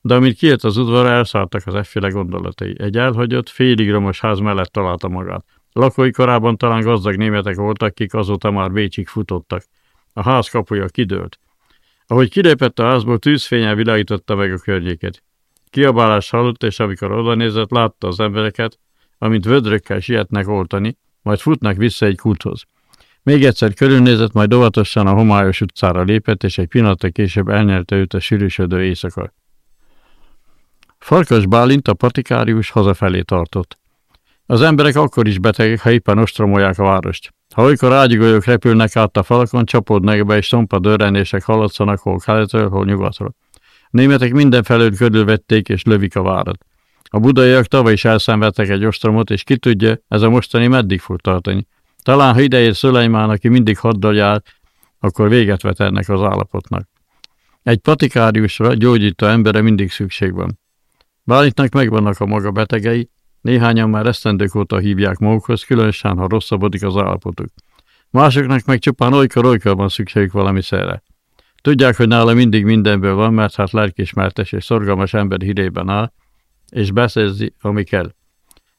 [SPEAKER 1] de amint kijött az udvarra, elszálltak az efféle gondolatai. Egy elhagyott, félig romos ház mellett találta magát. Lakói korában talán gazdag németek voltak, akik azóta már Bécsig futottak. A ház kapuja kidőlt. Ahogy kilépett a házból, tűzfényel világította meg a környéket. Kiabálás hallott, és amikor oda nézett, látta az embereket, amint vödrökkel sietnek oltani, majd futnak vissza egy kúthoz. Még egyszer körülnézett, majd óvatosan a homályos utcára lépett, és egy pillanatra később elnyelte őt a sűrűsödő éjszaka. Farkas Bálint a patikárius hazafelé tartott. Az emberek akkor is betegek, ha éppen ostromolják a várost. Ha olykor ágygolyók repülnek át a falakon, csapódnak be, és szompa dörrenések hallatszanak hol keletről, hol nyugatról. Németek mindenfelől körülvették, és lövik a várat. A budaiak tavaly is elszenvedtek egy ostromot, és ki tudja, ez a mostani meddig fog tartani. Talán, ha ideér Szulejmán, aki mindig haddal jár, akkor véget vet ennek az állapotnak. Egy patikáriusra, gyógyító embere mindig szükség van. Bálintnak megvannak a maga betegei, néhányan már esztendők óta hívják magukhoz, különösen, ha rosszabbodik az állapotuk. Másoknak meg csupán olykor-olykor van szükségük valami szerre. Tudják, hogy nála mindig mindenből van, mert hát lelkismertes és szorgalmas ember hírében áll, és beszerzi, ami kell.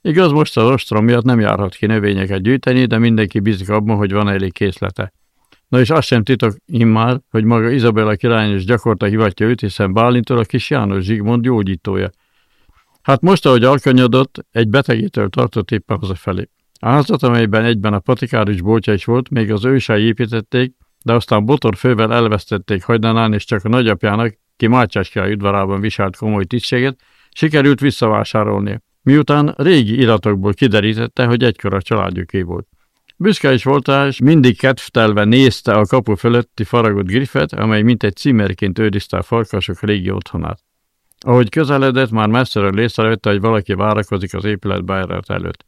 [SPEAKER 1] Igaz, most az ostrom miatt nem járhat ki növényeket gyűjteni, de mindenki bízik abban, hogy van elég készlete. Na és azt sem titok immár, hogy maga Izabella királynős gyakorta hivatja őt, hiszen Bálintól a kis János Zsigmond gyógyítója. Hát most, ahogy alkanyodott, egy betegétől tartott éppen hazafelé. A házat, amelyben egyben a patikárus boltja is volt, még az ősei építették, de aztán botor fővel elvesztették hajdanán, és csak a nagyapjának, ki Mátyás király udvarában viselt komoly tisztséget, sikerült visszavásárolnia miután régi iratokból kiderítette, hogy egykor a családjuké volt. Büszke is voltál, és mindig kedvtelve nézte a kapu fölötti faragott griffet, amely mintegy címerként őrizte a farkasok régi otthonát. Ahogy közeledett, már messzeről észrevette, hogy valaki várakozik az épület bejárat előtt.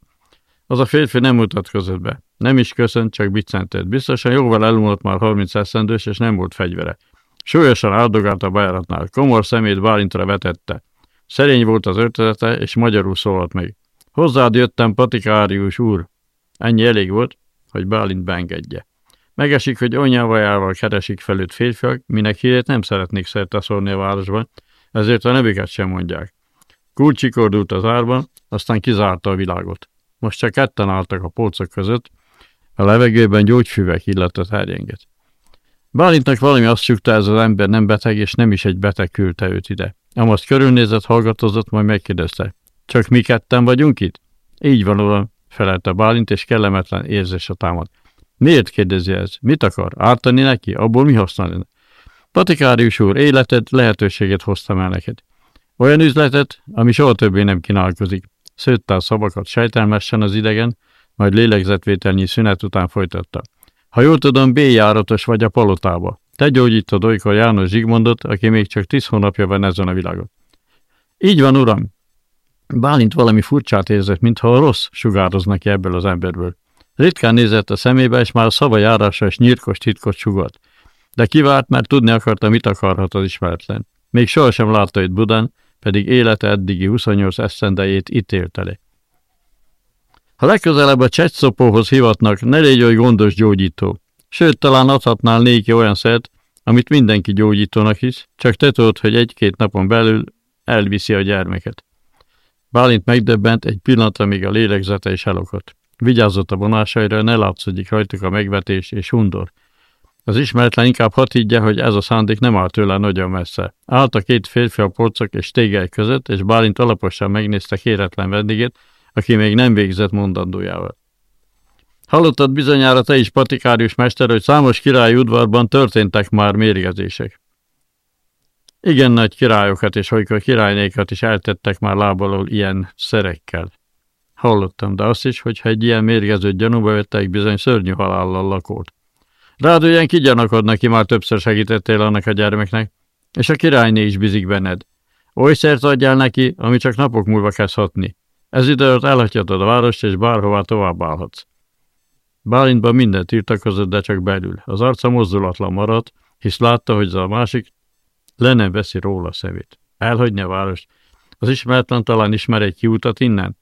[SPEAKER 1] Az a férfi nem mutatkozott be. Nem is köszönt, csak biccentett. Biztosan jóval elmúlt már 30 eszendős, és nem volt fegyvere. Súlyosan áldogált a bejáratnál. Komor szemét Bálintra vetette. Szerény volt az öltözete, és magyarul szólalt meg. Hozzád jöttem, patikárius úr. Ennyi elég volt, hogy Bálint beengedje. Megesik, hogy anyávajával keresik felőtt férfiak, minek hírét nem szeretnék szerte szólni a városban, ezért a nevüket sem mondják. Kulcsikordult az árban, aztán kizárta a világot. Most csak ketten álltak a polcok között, a levegőben gyógyfüvek illata terjenget. Bálintnak valami azt csukta, ez az ember nem beteg, és nem is egy beteg küldte őt ide. Amos körülnézett, hallgatozott, majd megkérdezte. Csak mi ketten vagyunk itt? Így van, uram, felelte Bálint, és kellemetlen a támad. Miért kérdezi ez? Mit akar? Ártani neki? Abból mi haszna lenne? Patikárius úr, életed lehetőséget hoztam el neked. Olyan üzletet, ami soha többé nem kínálkozik. Szőtte a szavakat sejtelmesen az idegen, majd lélegzetvételnyi szünet után folytatta. Ha jól tudom, B-járatos vagy a palotába. Te gyógyítod olykor János Zsigmondot, aki még csak tíz hónapja van ezen a világon. Így van, uram. Bálint valami furcsát érzett, mintha a rossz sugároznak ki ebből az emberből. Ritkán nézett a szemébe, és már a szava járása és nyírkos titkot sugott. De kivárt, mert tudni akarta, mit akarhat az ismeretlen. Még sohasem látta itt Budán, pedig élete eddigi 28 eszendejét itt élte. Ha legközelebb a csecsszopóhoz hivatnak, ne légy oly gondos gyógyító. Sőt, talán adhatnál néki olyan szert, amit mindenki gyógyítónak hisz, csak te tudod, hogy egy-két napon belül elviszi a gyermeket. Bálint megdöbbent, egy pillanatra még a lélegzete is elokott. Vigyázott a vonásaira, ne látszódik rajtuk a megvetés és undor. Az ismeretlen inkább hat higgye, hogy ez a szándék nem áll tőle nagyon messze. Állt a két férfi a polcok és tégely között, és Bálint alaposan megnézte kéretlen vendégét, aki még nem végzett mondandójával. Hallottad bizonyára te is, patikárius mester, hogy számos királyi udvarban történtek már mérgezések. Igen nagy királyokat és olykor királynékat is eltettek már lábalól ilyen szerekkel. Hallottam, de azt is, hogy ha egy ilyen mérgezőt gyanúba vettek, bizony szörnyű halállal lakolt. Rád olyan kigyanakodnak, ki már többször segítettél annak a gyermeknek, és a királyné is bizik benned. Oly szert adjál neki, ami csak napok múlva kezd. Ez idő alatt elhagyhatod a várost, és bárhová tovább állhatsz. Bálintban mindent tiltakozott, de csak belül. Az arca mozdulatlan maradt, hisz látta, hogy a másik le nem veszi róla a szemét. Elhagyni a várost. Az ismeretlen talán ismer egy kiutat innen.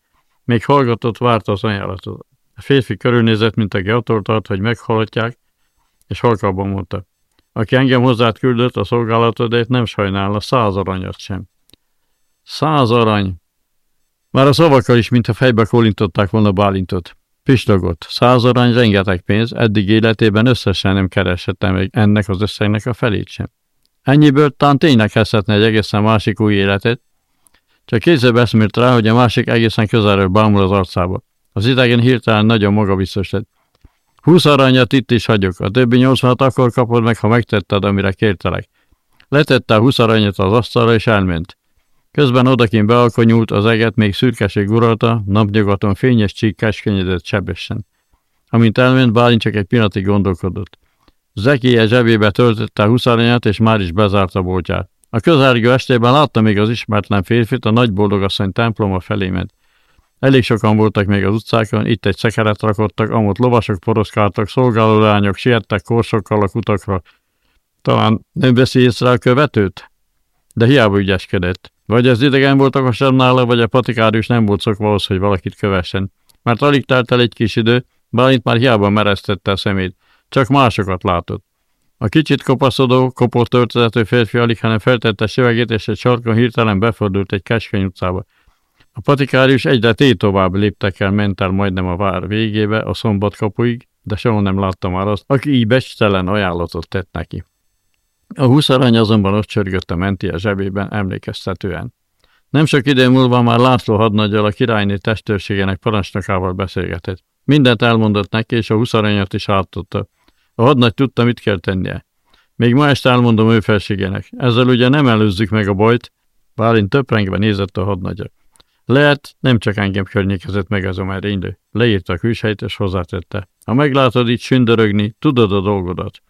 [SPEAKER 1] Még hallgatott, várta az ajánlatot. A férfi körülnézett, mint a attól tart, hogy meghalhatják, és halkabban mondta. Aki engem hozzád küldött a szolgálatodért, nem sajnálna száz aranyat sem. Száz arany! Már a szavakkal is, mintha fejbe kolintották volna Bálintot. Pislogott. Száz arany rengeteg pénz, eddig életében összesen nem keresette meg ennek az összegnek a felét sem. Ennyiből talán tényleg kezdhetne egy egészen másik új életet, csak kézzel eszmélt rá, hogy a másik egészen közelről bámul az arcába. Az idegen hirtelen nagyon magabiztos lett. Húsz aranyat itt is hagyok, a többi nyolcvanat akkor kapod meg, ha megtetted, amire kértelek. Letette a húsz aranyat az asztalra, és elment. Közben odakin bealkonyult, az eget még szürkeség uralta, napnyugaton fényes csík keskenyedett sebesen. Amint elment, Bálint csak egy pillanatig gondolkodott. Zekéje zsebébe töltötte a huszáranyát, és már is bezárta boltját. A közelgő estében látta még az ismeretlen férfit, a nagy boldogasszony temploma felé ment. Elég sokan voltak még az utcákon, itt egy szekeret rakottak, amott lovasok poroszkáltak, szolgáló lányok siettek korsokkal a kutakra. Talán nem veszi észre a követőt? De hiába ügyeskedett. Vagy ez idegen volt okosabb nála, vagy a patikárius nem volt szokva ahhoz, hogy valakit kövessen. Mert alig telt el egy kis idő, Bálint már hiába meresztette a szemét, csak másokat látott. A kicsit kopaszodó, kopott töltözető férfi alig, hanem feltette sevegét, és egy sarkon hirtelen befordult egy keskeny utcába. A patikárius egyre tovább léptek el, ment el majdnem a vár végébe, a szombat kapuig, de soha nem látta már azt, aki így becstelen ajánlatot tett neki. A húsz arany azonban ott csörgött a menti a zsebében emlékeztetően. Nem sok idő múlva már László hadnagyal a királyné testőrségének parancsnokával beszélgetett. Mindent elmondott neki, és a húsz aranyat is átadta. A hadnagy tudta, mit kell tennie. Még ma este elmondom ő felségének. Ezzel ugye nem előzzük meg a bajt, Bálint töprengve nézett a hadnagyra. Lehet, nem csak engem környékezett meg ez a merénylő. Leírta a külsejt, és hozzátette. Ha meglátod itt sündörögni, tudod a dolgodat.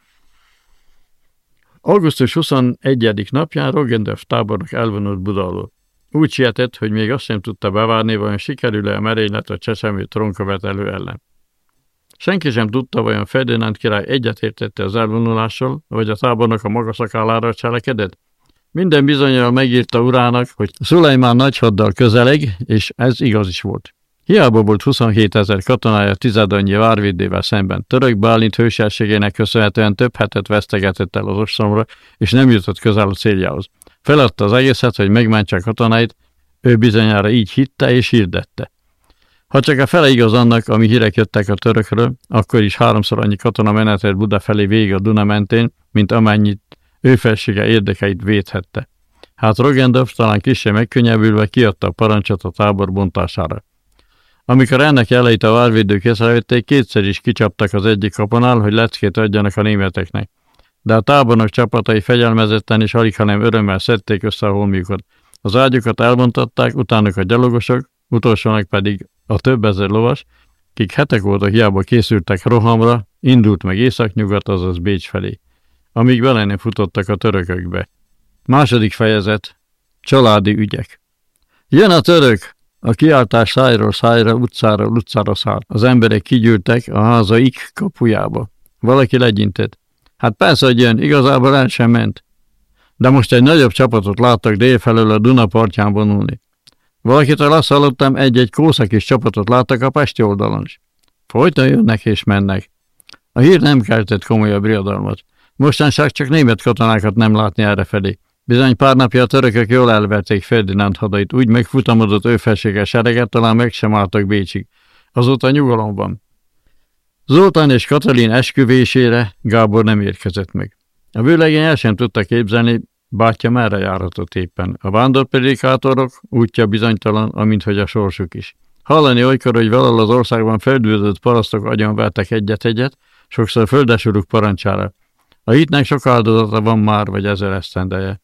[SPEAKER 1] Augusztus 21. napján Rogendorf tábornok elvonult Budalól. Úgy sietett, hogy még azt sem tudta bevárni, vajon sikerül-e a merénylet a csecsemő trónkövetelő ellen. Senki sem tudta, vajon Ferdinand király egyetértette az elvonulással, vagy a tábornok a maga szakállára cselekedett. Minden bizonyal megírta urának, hogy Szulajmán nagyhaddal közeleg, és ez igaz is volt. Hiába volt 27 ezer katonája tizedannyi várvédével szemben. Török Bálint hősességének köszönhetően több hetet vesztegetett el az ostromra, és nem jutott közel a céljához. Feladta az egészet, hogy megmentse katonáit, ő bizonyára így hitte és hirdette. Ha csak a fele igaz annak, ami hírek jöttek a törökről, akkor is háromszor annyi katona menetelt Buda felé végig a Duna mentén, mint amennyit ő felsége érdekeit védhette. Hát Rogendorf talán kisebb megkönnyebbülve kiadta a parancsot a tábor bontására. Amikor ennek jeleit a várvédők észrevették, kétszer is kicsaptak az egyik kaponál, hogy leckét adjanak a németeknek. De a tábornok csapatai fegyelmezetten és alig, hanem örömmel szedték össze a holmiukat. Az ágyukat elvontatták, utánuk a gyalogosok, utolsónak pedig a több ezer lovas, kik hetek óta hiába készültek rohamra, indult meg északnyugat, azaz Bécs felé, amíg vele nem futottak a törökökbe. Második fejezet. Családi ügyek. Jön a török! A kiáltás szájról szájra, utcára, utcára száll. Az emberek kigyűltek a háza ik kapujába. Valaki legyintett. Hát persze, hogy jön, igazából el sem ment. De most egy nagyobb csapatot láttak délfelől a Duna partján vonulni. Valakitől azt hallottam, egy-egy kószakis csapatot láttak a Pesti oldalon is. Folyton jönnek és mennek. A hír nem keltett komolyabb riadalmat. Mostanság csak német katonákat nem látni errefelé. Bizony pár napja a törökök jól elverték Ferdinánd hadait, úgy megfutamodott ő felséges sereget, talán meg sem álltak Bécsig. Azóta nyugalom van. Zoltán és Katalin esküvésére Gábor nem érkezett meg. A vőlegény el sem tudta képzelni, bátyja merre járhatott éppen. A vándorpedikátorok útja bizonytalan, amint hogy a sorsuk is. Hallani olykor, hogy valahol az országban feldűzött parasztok agyon vertek egyet-egyet, sokszor földesuruk parancsára. A hitnek sok áldozata van már, vagy ezer esztendeje.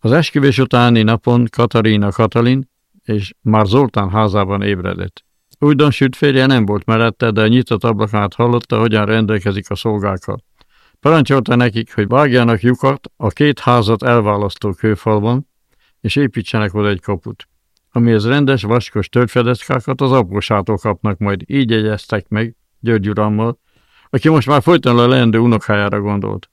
[SPEAKER 1] Az esküvés utáni napon Katarina Katalin és már Zoltán házában ébredett. Újdonsült férje nem volt mellette, de a nyitott ablakát hallotta, hogyan rendelkezik a szolgákkal. Parancsolta nekik, hogy vágjanak lyukat a két házat elválasztó kőfalban, és építsenek oda egy kaput. Amihez rendes, vaskos töltfedezkákat az apósától kapnak majd, így jegyeztek meg György urammal, aki most már folyton a leendő unokájára gondolt.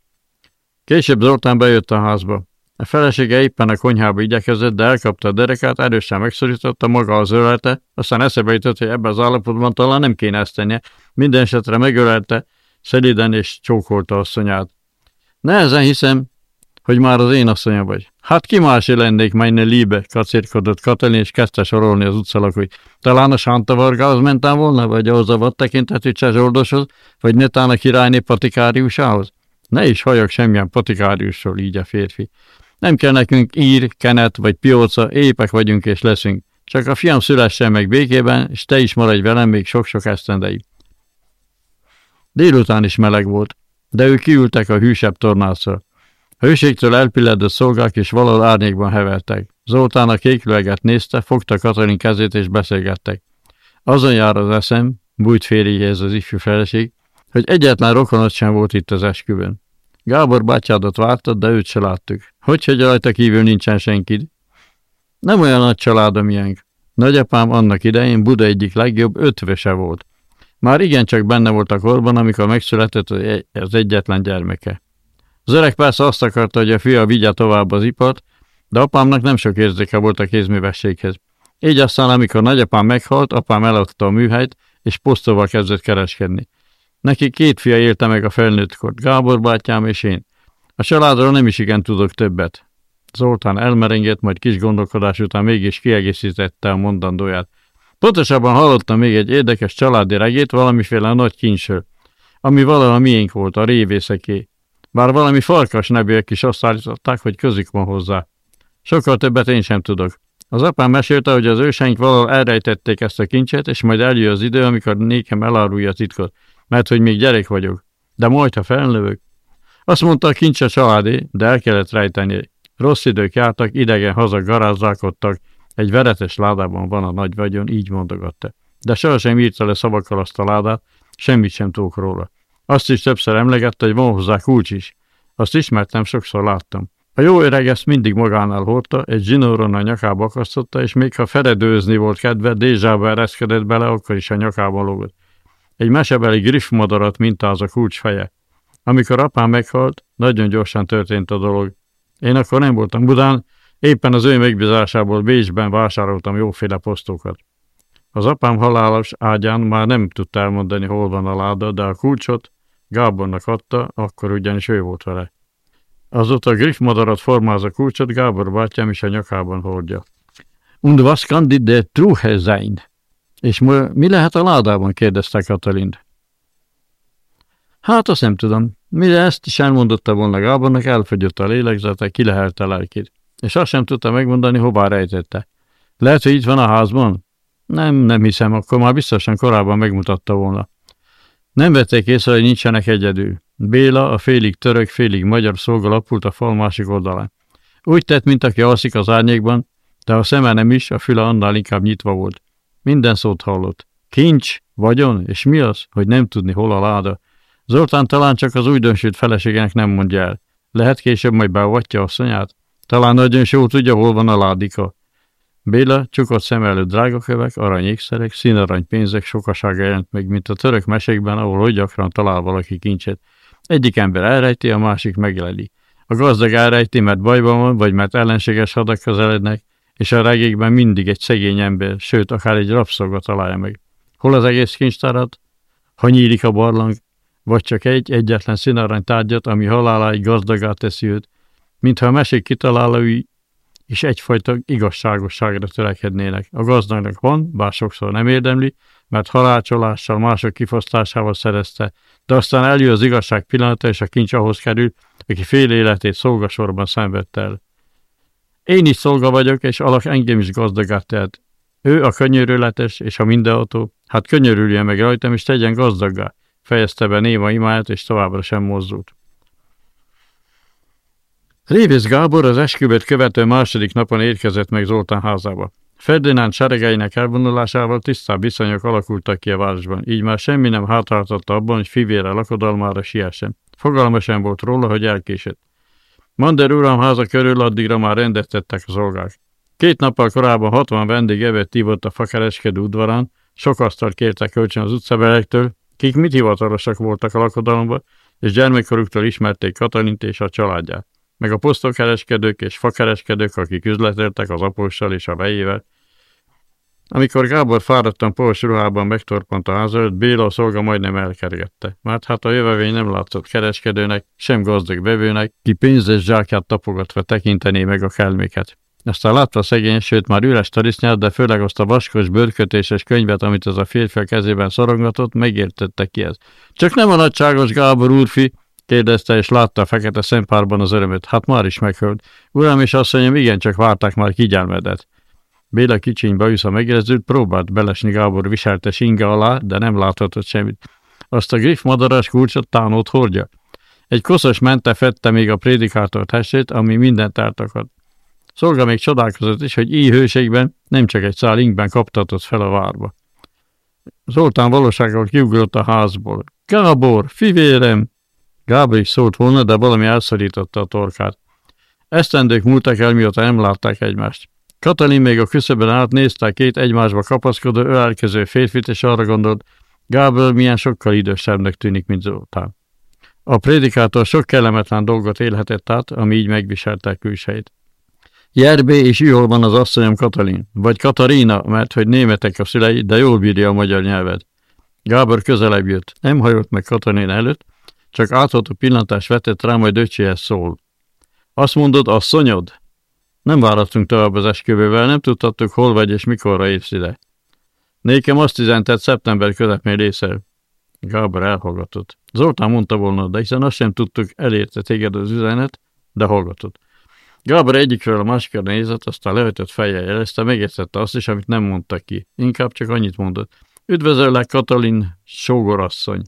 [SPEAKER 1] Később Zoltán bejött a házba. A felesége éppen a konyhába igyekezett, de elkapta a derekát, erősen megszorította, maga az ölelte, aztán eszebe jutott, hogy ebben az állapotban talán nem kéne ezt tennie. Minden esetre megölelte, szeliden és csókolta asszonyát. Nehezen hiszem, hogy már az én asszonya vagy. Hát ki más lennék, meine liebe, kacérkodott Katalin, és kezdte sorolni az utcalakói. Talán a Sánta Vargához mentem volna, vagy ahhoz a vad tekintetű csezsoldoshoz, vagy netán a királyné patikáriusához? Ne is hajak semmilyen patikáriusról, így a férfi. Nem kell nekünk ír, kenet vagy pióca, épek vagyunk és leszünk. Csak a fiam szülessen meg békében, és te is maradj velem még sok-sok esztendeig. Délután is meleg volt, de ők kiültek a hűsebb tornácra. Hőségtől elpilledett szolgák és valahol árnyékban hevertek. Zoltán a kéklőeget nézte, fogta Katalin kezét és beszélgettek. Azon jár az eszem, bújt férjéhez az ifjú feleség, hogy egyetlen rokonot sem volt itt az esküvőn. Gábor bátyádat vártad, de őt se láttuk. Hogy, hogy rajta kívül nincsen senkid? Nem olyan nagy család, amilyenk. Nagyapám annak idején Buda egyik legjobb ötvöse volt. Már igencsak benne volt a korban, amikor megszületett az egyetlen gyermeke. Az öreg persze azt akarta, hogy a fia vigye tovább az ipart, de apámnak nem sok érzéke volt a kézművességhez. Így aztán, amikor nagyapám meghalt, apám eladta a műhelyt, és posztóval kezdett kereskedni. Neki két fia élte meg a felnőttkort, Gábor bátyám és én. A családról nem is igen tudok többet. Zoltán elmerengett, majd kis gondolkodás után mégis kiegészítette a mondandóját. Pontosabban hallottam még egy érdekes családi regét valamiféle nagy kincsről, ami valahol miénk volt, a révészeké. Bár valami farkas nevűek is azt állították, hogy közük van hozzá. Sokkal többet én sem tudok. Az apám mesélte, hogy az őseink valahol elrejtették ezt a kincset, és majd eljön az idő, amikor nékem elárulja a titkot, mert hogy még gyerek vagyok. De majd, ha felnövök. Azt mondta, a kincs a családé, de el kellett rejteni. Rossz idők jártak, idegen haza garázzálkodtak, egy veretes ládában van a nagy vagyon, így mondogatta. De sohasem írta le szavakkal azt a ládát, semmit sem tudok róla. Azt is többször emlegette, hogy van hozzá kulcs is. Azt ismertem, sokszor láttam. A jó öreg ezt mindig magánál hordta, egy zsinóron a nyakába akasztotta, és még ha feredőzni volt kedve, dézsába ereszkedett bele, akkor is a nyakában lógott. Egy mesebeli griffmadarat mintáz a kulcs feje. Amikor apám meghalt, nagyon gyorsan történt a dolog. Én akkor nem voltam Budán, éppen az ő megbízásából Bécsben vásároltam jóféle posztókat. Az apám halálos ágyán már nem tudta elmondani, hol van a láda, de a kulcsot Gábornak adta, akkor ugyanis ő volt vele. Azóta a griffmadarat formázza kulcsot Gábor bátyám is a nyakában hordja. Und was kann die der Truhe sein? És mi lehet a ládában? kérdezte Katalin. Hát azt nem tudom. Mire ezt is elmondotta volna Gábornak, elfogyott a lélegzete, kilehelte a lelkét. És azt sem tudta megmondani, hová rejtette. Lehet, hogy itt van a házban? Nem, nem hiszem, akkor már biztosan korábban megmutatta volna. Nem vették észre, hogy nincsenek egyedül. Béla, a félig török, félig magyar szolga lapult a fal másik oldalán. Úgy tett, mint aki alszik az árnyékban, de a szeme nem is, a füle annál inkább nyitva volt. Minden szót hallott. Kincs, vagyon, és mi az, hogy nem tudni, hol a láda. Zoltán talán csak az újdonsült feleségének nem mondja el. Lehet később majd beavatja asszonyát? Talán nagyon jó tudja, hol van a ládika. Béla csukott szem előtt drágakövek, aranyékszerek, színarany pénzek sokasága jelent meg, mint a török mesékben, ahol hogy gyakran talál valaki kincset. Egyik ember elrejti, a másik megleli. A gazdag elrejti, mert bajban van, vagy mert ellenséges hadak közelednek, és a regékben mindig egy szegény ember, sőt, akár egy rabszolga találja meg. Hol az egész kincstárat? Ha nyílik a barlang, vagy csak egy egyetlen színarany tárgyat, ami haláláig gazdagá teszi őt, mintha a mesék kitalálói és egyfajta igazságosságra törekednének. A gazdagnak van, bár sokszor nem érdemli, mert halálcsolással, mások kifosztásával szerezte, de aztán eljön az igazság pillanata, és a kincs ahhoz kerül, aki fél életét szolgasorban szenvedte el. Én is szolga vagyok, és alak engem is gazdagát tehet. Ő a könyörületes, és a mindenható, hát könyörülje meg rajtam, és tegyen gazdaggá, fejezte be néma imáját, és továbbra sem mozdult. Révész Gábor az esküvőt követő második napon érkezett meg Zoltán házába. Ferdinánd seregeinek elvonulásával tisztább viszonyok alakultak ki a városban, így már semmi nem hátráltatta abban, hogy fivére lakodalmára siessen. Fogalma sem volt róla, hogy elkésett. Mander uram háza körül addigra már rendet tettek a szolgák. Két nappal korábban 60 vendég evett tívott a fakereskedő udvarán, sok asztalt kértek kölcsön az utcabelektől, kik mit hivatalosak voltak a lakodalomba, és gyermekkoruktól ismerték Katalint és a családját meg a posztokereskedők és fakereskedők, akik üzleteltek az apóssal és a vejével. Amikor Gábor fáradtan polos ruhában megtorpant a ház előtt, Béla a szolga majdnem elkergette, mert hát a jövevény nem látszott kereskedőnek, sem gazdag bevőnek, ki pénzes zsákját tapogatva tekintené meg a kelméket. Aztán látta a szegény, sőt már üres tarisznyát, de főleg azt a vaskos, bőrkötéses könyvet, amit az a férfi a kezében szorongatott, megértette ki ez. Csak nem a nagyságos Gábor úrfi, kérdezte, és látta a fekete szempárban az örömöt. Hát már is meghölt. Uram és asszonyom, igencsak várták már kigyelmedet. Béla kicsiny bajusza megérezőt, próbált belesni Gábor viselte inga alá, de nem láthatott semmit. Azt a griff madaras kulcsot tánót hordja. Egy koszos mente fette még a prédikátor testét, ami mindent eltakad. Szolga még csodálkozott is, hogy így hőségben nem csak egy szál inkben kaptatott fel a várba. Zoltán valósággal kiugrott a házból. Gábor, fivérem! Gábor is szólt volna, de valami elszorította a torkát. Esztendők múltak el, mióta nem látták egymást. Katalin még a küszöbön át nézte két egymásba kapaszkodó, ölelkező férfit, és arra gondolt, Gábor milyen sokkal idősebbnek tűnik, mint Zoltán. A prédikátor sok kellemetlen dolgot élhetett át, ami így megviselte külsejét. Jerbé és jól van az asszonyom Katalin, vagy Katarina, mert hogy németek a szülei, de jól bírja a magyar nyelvet. Gábor közelebb jött, nem hajolt meg Katalin előtt, csak átható pillantást vetett rá, majd öcséhez szól. Azt mondod, asszonyod? Nem várattunk tovább az esküvővel, nem tudtattuk, hol vagy és mikorra érsz ide. Nékem azt üzentett szeptember közepén részel. Gábor elhallgatott. Zoltán mondta volna, de hiszen azt sem tudtuk, elérte téged az üzenet, de hallgatott. Gábor egyikről a másikra nézett, aztán levetett fejjel jelezte, megértette azt is, amit nem mondtak ki. Inkább csak annyit mondott. Üdvözöllek, Katalin, sógorasszony.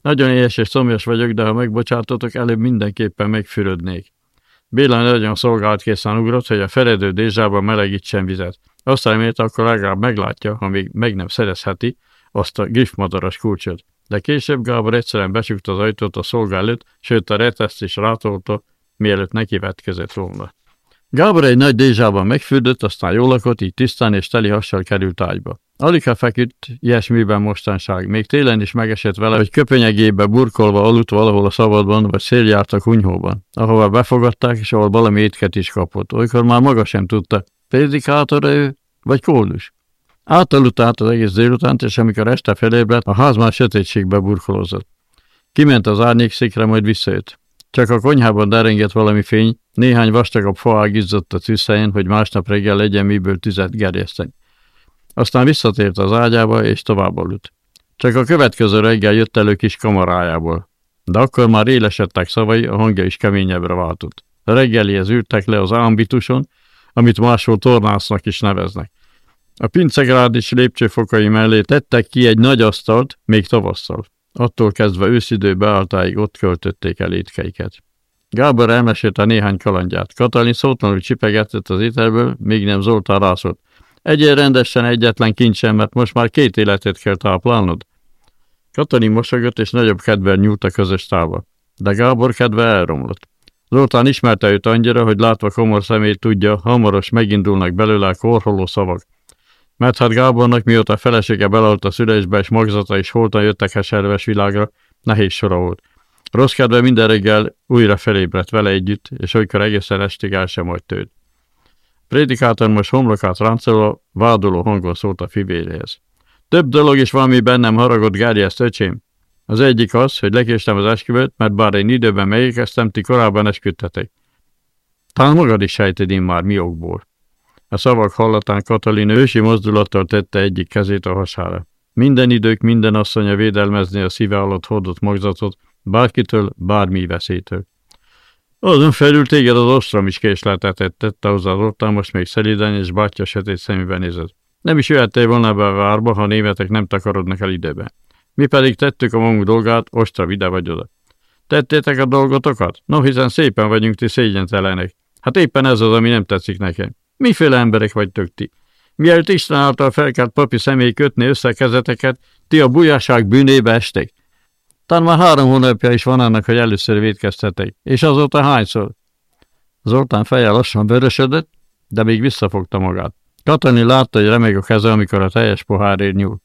[SPEAKER 1] Nagyon éhes és szomjas vagyok, de ha megbocsátotok, előbb mindenképpen megfürödnék. Béla nagyon szolgált készen ugrott, hogy a feledő dézsában melegítsen vizet. Azt remélte, akkor legalább meglátja, ha még meg nem szerezheti, azt a griffmadaras kulcsot. De később Gábor egyszerűen becsukta az ajtót a szolgá előtt, sőt a reteszt is rátolta, mielőtt neki vetkezett volna. Gábor egy nagy dézsában megfürdött, aztán jól lakott, így tisztán és teli hassal került ágyba. Alika feküdt ilyesmiben mostanság. Még télen is megesett vele, hogy köpönyegébe burkolva aludt valahol a szabadban, vagy széljárt kunyhóban, ahova befogadták, és ahol valami étket is kapott. Olykor már maga sem tudta, prédikátor ő, vagy kódus. Átaludt át az egész délutánt, és amikor este felébredt, a ház már sötétségbe burkolózott. Kiment az árnyékszékre, majd visszajött. Csak a konyhában derengett valami fény, néhány vastagabb faág izzott a tűzhelyén, hogy másnap reggel legyen miből tüzet gerjeszteni. Aztán visszatért az ágyába, és tovább aludt. Csak a következő reggel jött elő kis kamarájából. De akkor már élesedtek szavai, a hangja is keményebbre váltott. A reggelihez ültek le az ambituson, amit máshol tornásznak is neveznek. A pincegrád is lépcsőfokai mellé tettek ki egy nagy asztalt, még tavasszal. Attól kezdve őszidő beálltáig ott költötték el étkeiket. Gábor elmesélte néhány kalandját. Katalin szótlanul csipegetett az ételből, még nem Zoltán rászott. Egyél rendesen egyetlen kincsem, mert most már két életet kell táplálnod. Katalin mosogott, és nagyobb kedvel nyúlt a közös távba. De Gábor kedve elromlott. Zoltán ismerte őt annyira, hogy látva komor szemét tudja, hamaros megindulnak belőle a korholó szavak. Mert hát Gábornak mióta a felesége belalt a szülésbe, és magzata is holtan jöttek heserves világra, nehéz sora volt. Rossz kedve minden reggel újra felébredt vele együtt, és olykor egészen estig el sem hagyt őt. Prédikátor most homlokát ráncolva, vádoló hangon szólt a fivéréhez. Több dolog is valami bennem haragott ezt öcsém. Az egyik az, hogy lekéstem az esküvőt, mert bár én időben megérkeztem, ti korábban esküdtetek. Talán magad is sejted én már mi okból. A szavak hallatán Katalin ősi mozdulattal tette egyik kezét a hasára. Minden idők, minden asszonya védelmezni a szíve alatt hordott magzatot, bárkitől, bármi veszélytől. Azon felül téged az ostrom is késleltetett, tette hozzá most még szeliden és bátyja sötét szemében nézett. Nem is jöhettél volna be a várba, ha a németek nem takarodnak el idebe. Mi pedig tettük a magunk dolgát, ostra ide vagy oda. Tettétek a dolgotokat? No, hiszen szépen vagyunk ti szégyentelenek. Hát éppen ez az, ami nem tetszik nekem. Miféle emberek vagytok ti? Mielőtt Isten által felkelt papi személy kötni össze kezeteket, ti a bujaság bűnébe estek. Talán már három hónapja is van annak, hogy először védkeztetek. És azóta hányszor? Zoltán feje lassan vörösödött, de még visszafogta magát. Katani látta, hogy remeg a keze, amikor a teljes pohárért nyúl.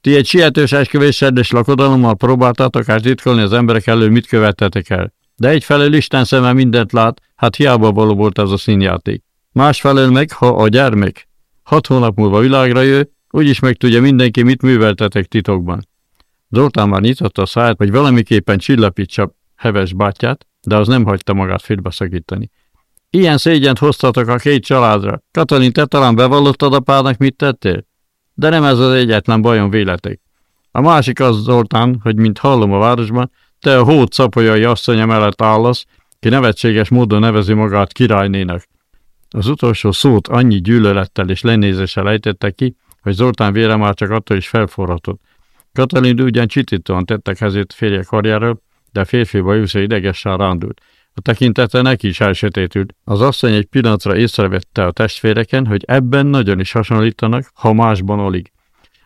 [SPEAKER 1] Ti egy sietős esküvéssel és lakodalommal próbáltátok át titkolni az emberek elől, mit követtetek el. De egyfelől Isten szeme mindent lát, hát hiába való volt ez a színjáték. Másfelől meg, ha a gyermek hat hónap múlva világra jő, úgyis meg tudja mindenki, mit műveltetek titokban. Zoltán már nyitotta a száját, hogy valamiképpen csillapítsa heves bátyját, de az nem hagyta magát félbeszakítani. Ilyen szégyent hoztatok a két családra. Katalin, te talán bevallottad apának, mit tettél? De nem ez az egyetlen bajom véletek. A másik az, Zoltán, hogy mint hallom a városban, te a hót szapolyai asszonya mellett állasz, ki nevetséges módon nevezi magát királynének. Az utolsó szót annyi gyűlölettel és lenézéssel ejtette ki, hogy Zoltán vére már csak attól is felforratott. Katalin ugyan csitítóan tette kezét férje karjára, de a férfi bajuszra idegesen rándult. A tekintete neki is elsötétült. Az asszony egy pillanatra észrevette a testvéreken, hogy ebben nagyon is hasonlítanak, ha másban alig.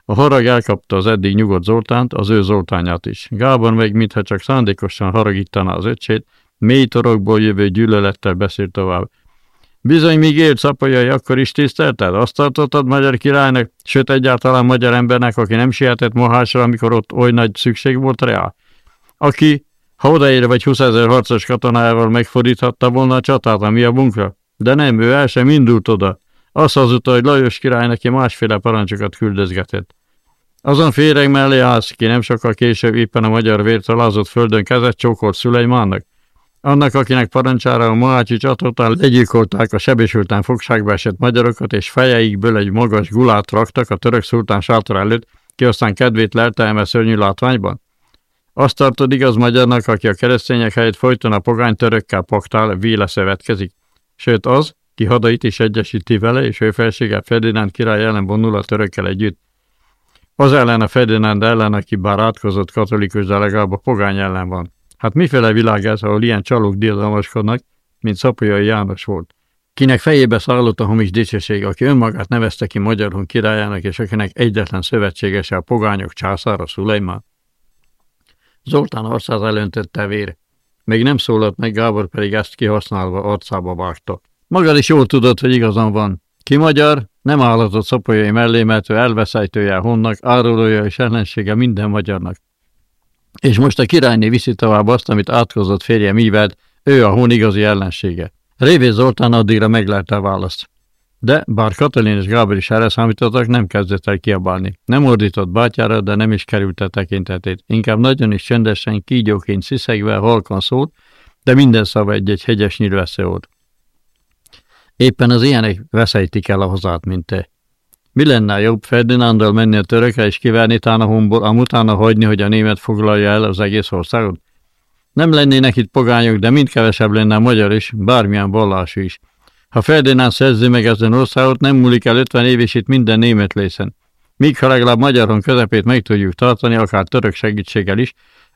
[SPEAKER 1] A harag elkapta az eddig nyugodt Zoltánt, az ő Zoltányát is. Gábor meg, mintha csak szándékosan haragítaná az öcsét, mély torokból jövő gyűlölettel beszélt tovább. Bizony, míg élt szapajai, akkor is tisztelted? Azt tartottad magyar királynak, sőt egyáltalán magyar embernek, aki nem sietett mohásra, amikor ott oly nagy szükség volt rá? Aki, ha odaér vagy 20 ezer harcos katonával megfordíthatta volna a csatát a mi a bunkra? De nem, ő el sem indult oda. Azt hazudta, hogy Lajos király neki másféle parancsokat küldözgetett. Azon féreg mellé állsz, ki nem sokkal később éppen a magyar vért alázott földön kezet csókolt Szulejmánnak. Annak, akinek parancsára a Mohácsi csatotán legyilkolták a sebésültán fogságba esett magyarokat, és fejeikből egy magas gulát raktak a török szultán sátor előtt, ki aztán kedvét lelte eme szörnyű látványban? Azt tartod igaz magyarnak, aki a keresztények helyett folyton a pogány törökkel paktál, véle szövetkezik. Sőt az, ki hadait is egyesíti vele, és ő felsége Ferdinand király ellen vonul a törökkel együtt. Az ellen a Ferdinand ellen, aki bár átkozott katolikus, de pogány ellen van. Hát miféle világ ez, ahol ilyen csalók diadalmaskodnak, mint Szapolyai János volt? Kinek fejébe szállott a hamis dicsőség, aki önmagát nevezte ki Magyarhon királyának, és akinek egyetlen szövetségese a pogányok császára Szulejmán? Zoltán arcát elöntötte vér. Még nem szólott meg, Gábor pedig ezt kihasználva arcába vágta. Magad is jól tudod, hogy igazam van. Ki magyar, nem állatott szapolyai mellé, mert ő elveszejtője honnak, árulója és ellensége minden magyarnak. És most a királyné viszi tovább azt, amit átkozott férje míved, ő a hón igazi ellensége. Révé Zoltán addigra meglelte a választ. De, bár Katalin és Gábor is erre számítottak, nem kezdett el kiabálni. Nem ordított bátyára, de nem is kerülte tekintetét. Inkább nagyon is csendesen, kígyóként sziszegve, halkan szólt, de minden szava egy-egy hegyes nyilvesze volt. Éppen az ilyenek veszejtik el a hazát, mint te. Mi lenne jobb Ferdinándal menni a törökre és kiverni Tánahomból, amutána hagyni, hogy a német foglalja el az egész országot? Nem lennének itt pogányok, de mind kevesebb lenne a magyar is, bármilyen vallású is. Ha Ferdinánd szerzi meg ezen országot, nem múlik el 50 év, és itt minden német lészen. Míg ha legalább magyaron közepét meg tudjuk tartani, akár török segítséggel is,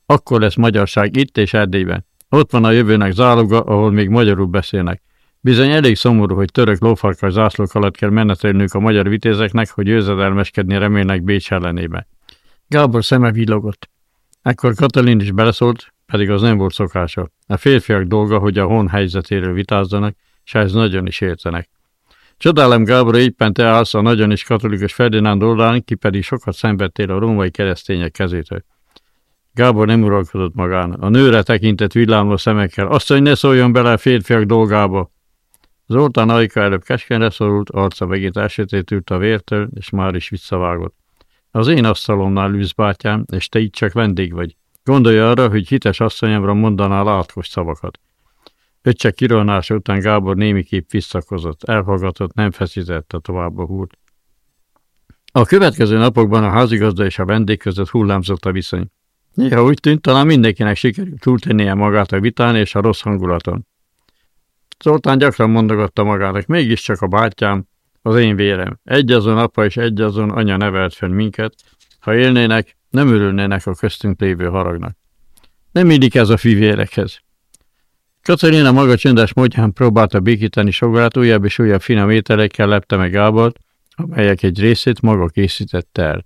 [SPEAKER 1] akkor lesz magyarság itt és Erdélyben. Ott van a jövőnek záloga, ahol még magyarul beszélnek. Bizony elég szomorú, hogy török lófarkas zászlók alatt kell menetelnünk a magyar vitézeknek, hogy őzedelmeskedni remélnek Bécs ellenébe. Gábor szeme villogott. Ekkor Katalin is beleszólt, pedig az nem volt szokása. A férfiak dolga, hogy a hon helyzetéről vitázzanak, és ez nagyon is értenek. Csodálom, Gábor, éppen te állsz a nagyon is katolikus Ferdinánd oldalán, ki pedig sokat szenvedtél a római keresztények kezétől. Gábor nem uralkodott magán. A nőre tekintett villámló szemekkel. Azt, hogy ne szóljon bele a férfiak dolgába. Zoltán Ajka előbb keskenre szorult, arca megint elsötétült a vértől, és már is visszavágott. Az én asztalomnál ülsz, bátyám, és te itt csak vendég vagy. Gondolj arra, hogy hites asszonyomra mondanál átkos szavakat. Öccse kironása után Gábor némiképp visszakozott, elhallgatott, nem feszítette tovább a húrt. A következő napokban a házigazda és a vendég között hullámzott a viszony. Néha úgy tűnt, talán mindenkinek sikerült túltennie magát a vitán és a rossz hangulaton. Zoltán gyakran mondogatta magának, mégiscsak a bátyám, az én vérem. Egy azon apa és egy azon anya nevelt fel minket. Ha élnének, nem örülnének a köztünk lévő haragnak. Nem illik ez a fivérekhez. Katarina maga csendes módján próbálta békíteni sogorát, újabb és újabb finom ételekkel lepte meg Gábort, amelyek egy részét maga készítette el.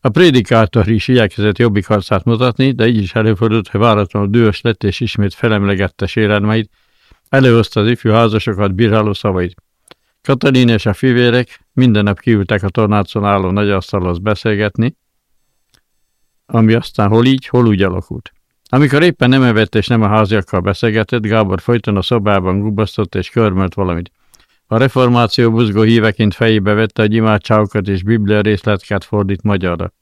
[SPEAKER 1] A prédikátor is igyekezett jobbik harcát mutatni, de így is előfordult, hogy váratlanul dühös lett és ismét felemlegette sérelmeit, Előhozta az ifjú házasokat bíráló szavait. Katalin és a fivérek minden nap kiültek a tornácon álló nagyasztalhoz beszélgetni, ami aztán hol így, hol úgy alakult. Amikor éppen nem evett és nem a háziakkal beszélgetett, Gábor folyton a szobában gubasztott és körmölt valamit. A reformáció buzgó híveként fejébe vette, hogy imádságokat és biblia részletket fordít magyarra.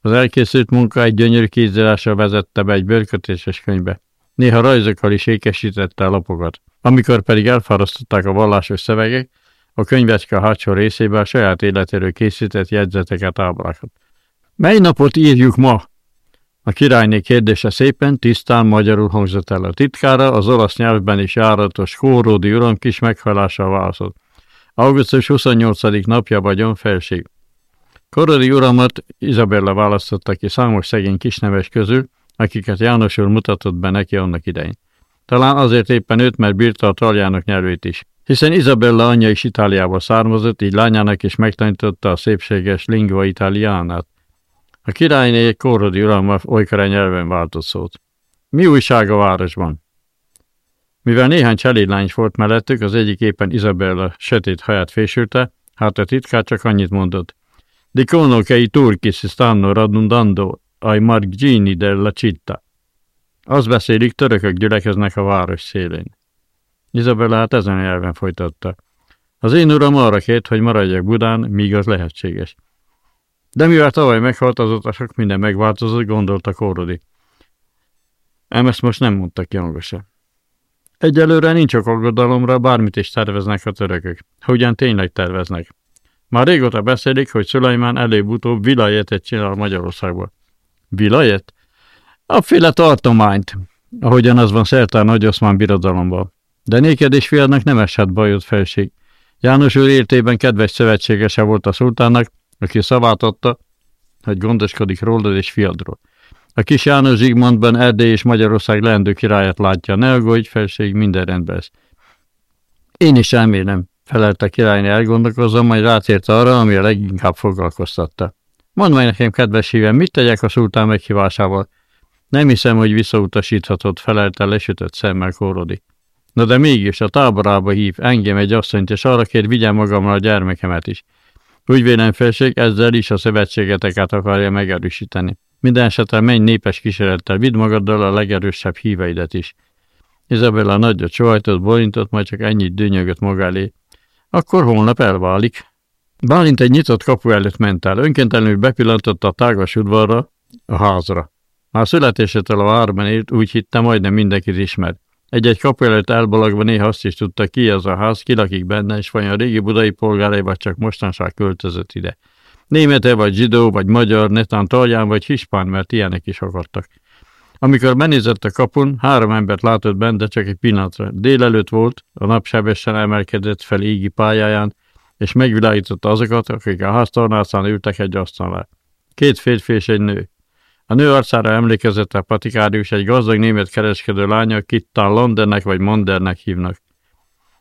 [SPEAKER 1] Az elkészült munka egy gyönyörű kézírással vezette be egy bőrkötéses könyvbe. Néha rajzokkal is ékesítette a lapokat. Amikor pedig elfárasztották a vallásos szövegek, a könyvecske hátsó részébe a saját életéről készített jegyzeteket ábrákat. Mely napot írjuk ma? A királyné kérdése szépen, tisztán magyarul hangzott el a titkára, az olasz nyelvben is járatos Kóródi uram kis meghalással válaszolt. Augusztus 28. napja vagyon felség. Korodi uramat Izabella választotta ki számos szegény kisneves közül, akiket János úr mutatott be neki annak idején. Talán azért éppen őt, mert bírta a traljának nyelvét is. Hiszen Izabella anyja is Itáliából származott, így lányának is megtanította a szépséges lingua italiánát. A királyné egy kórodi uralma olykor nyelven váltott szót. Mi újság a városban? Mivel néhány cselédlány volt mellettük, az egyik éppen Izabella sötét haját fésülte, hát a titkár csak annyit mondott. Dicono che i turchi stanno radundando ai margini della città. Azt beszélik, törökök gyülekeznek a város szélén. Izabella hát ezen a nyelven folytatta. Az én uram arra kért, hogy maradjak Budán, míg az lehetséges. De mivel tavaly meghalt, azóta sok minden megváltozott, gondolta Kórodi. Ám ezt most nem mondta ki hangosan. Egyelőre nincs ok aggodalomra, bármit is terveznek a törökök. Hogyan tényleg terveznek. Már régóta beszélik, hogy Szulajmán előbb-utóbb vilajetet csinál Magyarországból. Vilajet? Afféle tartományt, ahogyan az van szerte a nagy oszmán birodalomban. De néked és fiadnak nem esett bajod felség. János úr értében kedves szövetségese volt a szultánnak, aki szavát adta, hogy gondoskodik rólad és fiadról. A kis János Zsigmondban Erdély és Magyarország leendő királyát látja. Ne aggódj, felség, minden rendben lesz. Én is remélem, felelt a királyné elgondolkozom, majd rátért arra, ami a leginkább foglalkoztatta. Mondd meg nekem, kedves hívem, mit tegyek a szultán meghívásával? Nem hiszem, hogy visszautasíthatod, felelte lesütött szemmel kórodi. Na de mégis a táborába hív engem egy asszonyt, és arra kér, vigyem magamra a gyermekemet is. Úgy vélem felség, ezzel is a szövetségeteket akarja megerősíteni. Minden esetre menj népes kísérlettel, vidd magaddal a legerősebb híveidet is. Izabella nagyot sohajtott, bolintott, majd csak ennyit dűnyögött maga elé. Akkor holnap elválik. Bálint egy nyitott kapu előtt ment el, önkéntelenül bepillantotta a tágas udvarra, a házra. Már születésétől a várban élt, úgy hitte, majdnem mindenkit ismer. Egy-egy kapu előtt elbalagva néha azt is tudta, ki az a ház, ki lakik benne, és vajon régi budai polgárai vagy csak mostanság költözött ide. Némete vagy zsidó, vagy magyar, netán talján, vagy hispán, mert ilyenek is akartak. Amikor benézett a kapun, három embert látott benne, de csak egy pillanatra. Délelőtt volt, a nap sebesen emelkedett fel égi pályáján, és megvilágította azokat, akik a háztornászán ültek egy asztalra. Két férfi és egy nő. A nő arcára emlékezett a patikárius egy gazdag német kereskedő lánya, akit talán Londennek vagy Mondernek hívnak.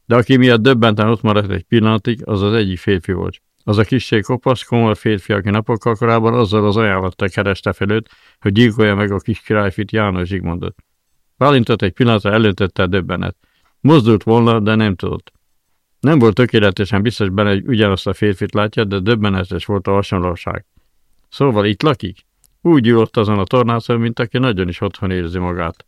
[SPEAKER 1] De aki miatt döbbenten ott maradt egy pillanatig, az az egyik férfi volt. Az a kissé kopasz, komoly férfi, aki napokkal korábban azzal az ajánlattal kereste fel őt, hogy gyilkolja meg a kis királyfit János Zsigmondot. Bálintott egy pillanatra előtette a döbbenet. Mozdult volna, de nem tudott. Nem volt tökéletesen biztos benne, hogy ugyanazt a férfit látja, de döbbenetes volt a hasonlóság. Szóval itt lakik? Úgy ülott azon a tornászon, mint aki nagyon is otthon érzi magát.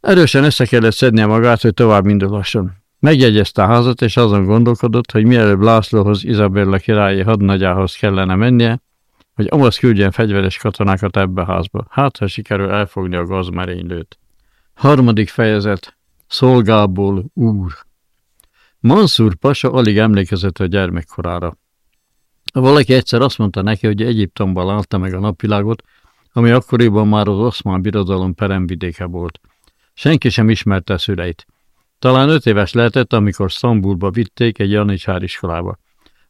[SPEAKER 1] Erősen össze kellett szednie magát, hogy tovább indulhasson. Megjegyezte a házat, és azon gondolkodott, hogy mielőbb Lászlóhoz, Izabella királyi hadnagyához kellene mennie, hogy amasz küldjen fegyveres katonákat ebbe a házba. Hát, ha sikerül elfogni a gazmerénylőt. Harmadik fejezet. Szolgából úr. Mansur Pasa alig emlékezett a gyermekkorára. Valaki egyszer azt mondta neki, hogy Egyiptomban látta meg a napvilágot, ami akkoriban már az oszmán birodalom peremvidéke volt. Senki sem ismerte szüleit. Talán öt éves lehetett, amikor Szambulba vitték egy janicsár iskolába.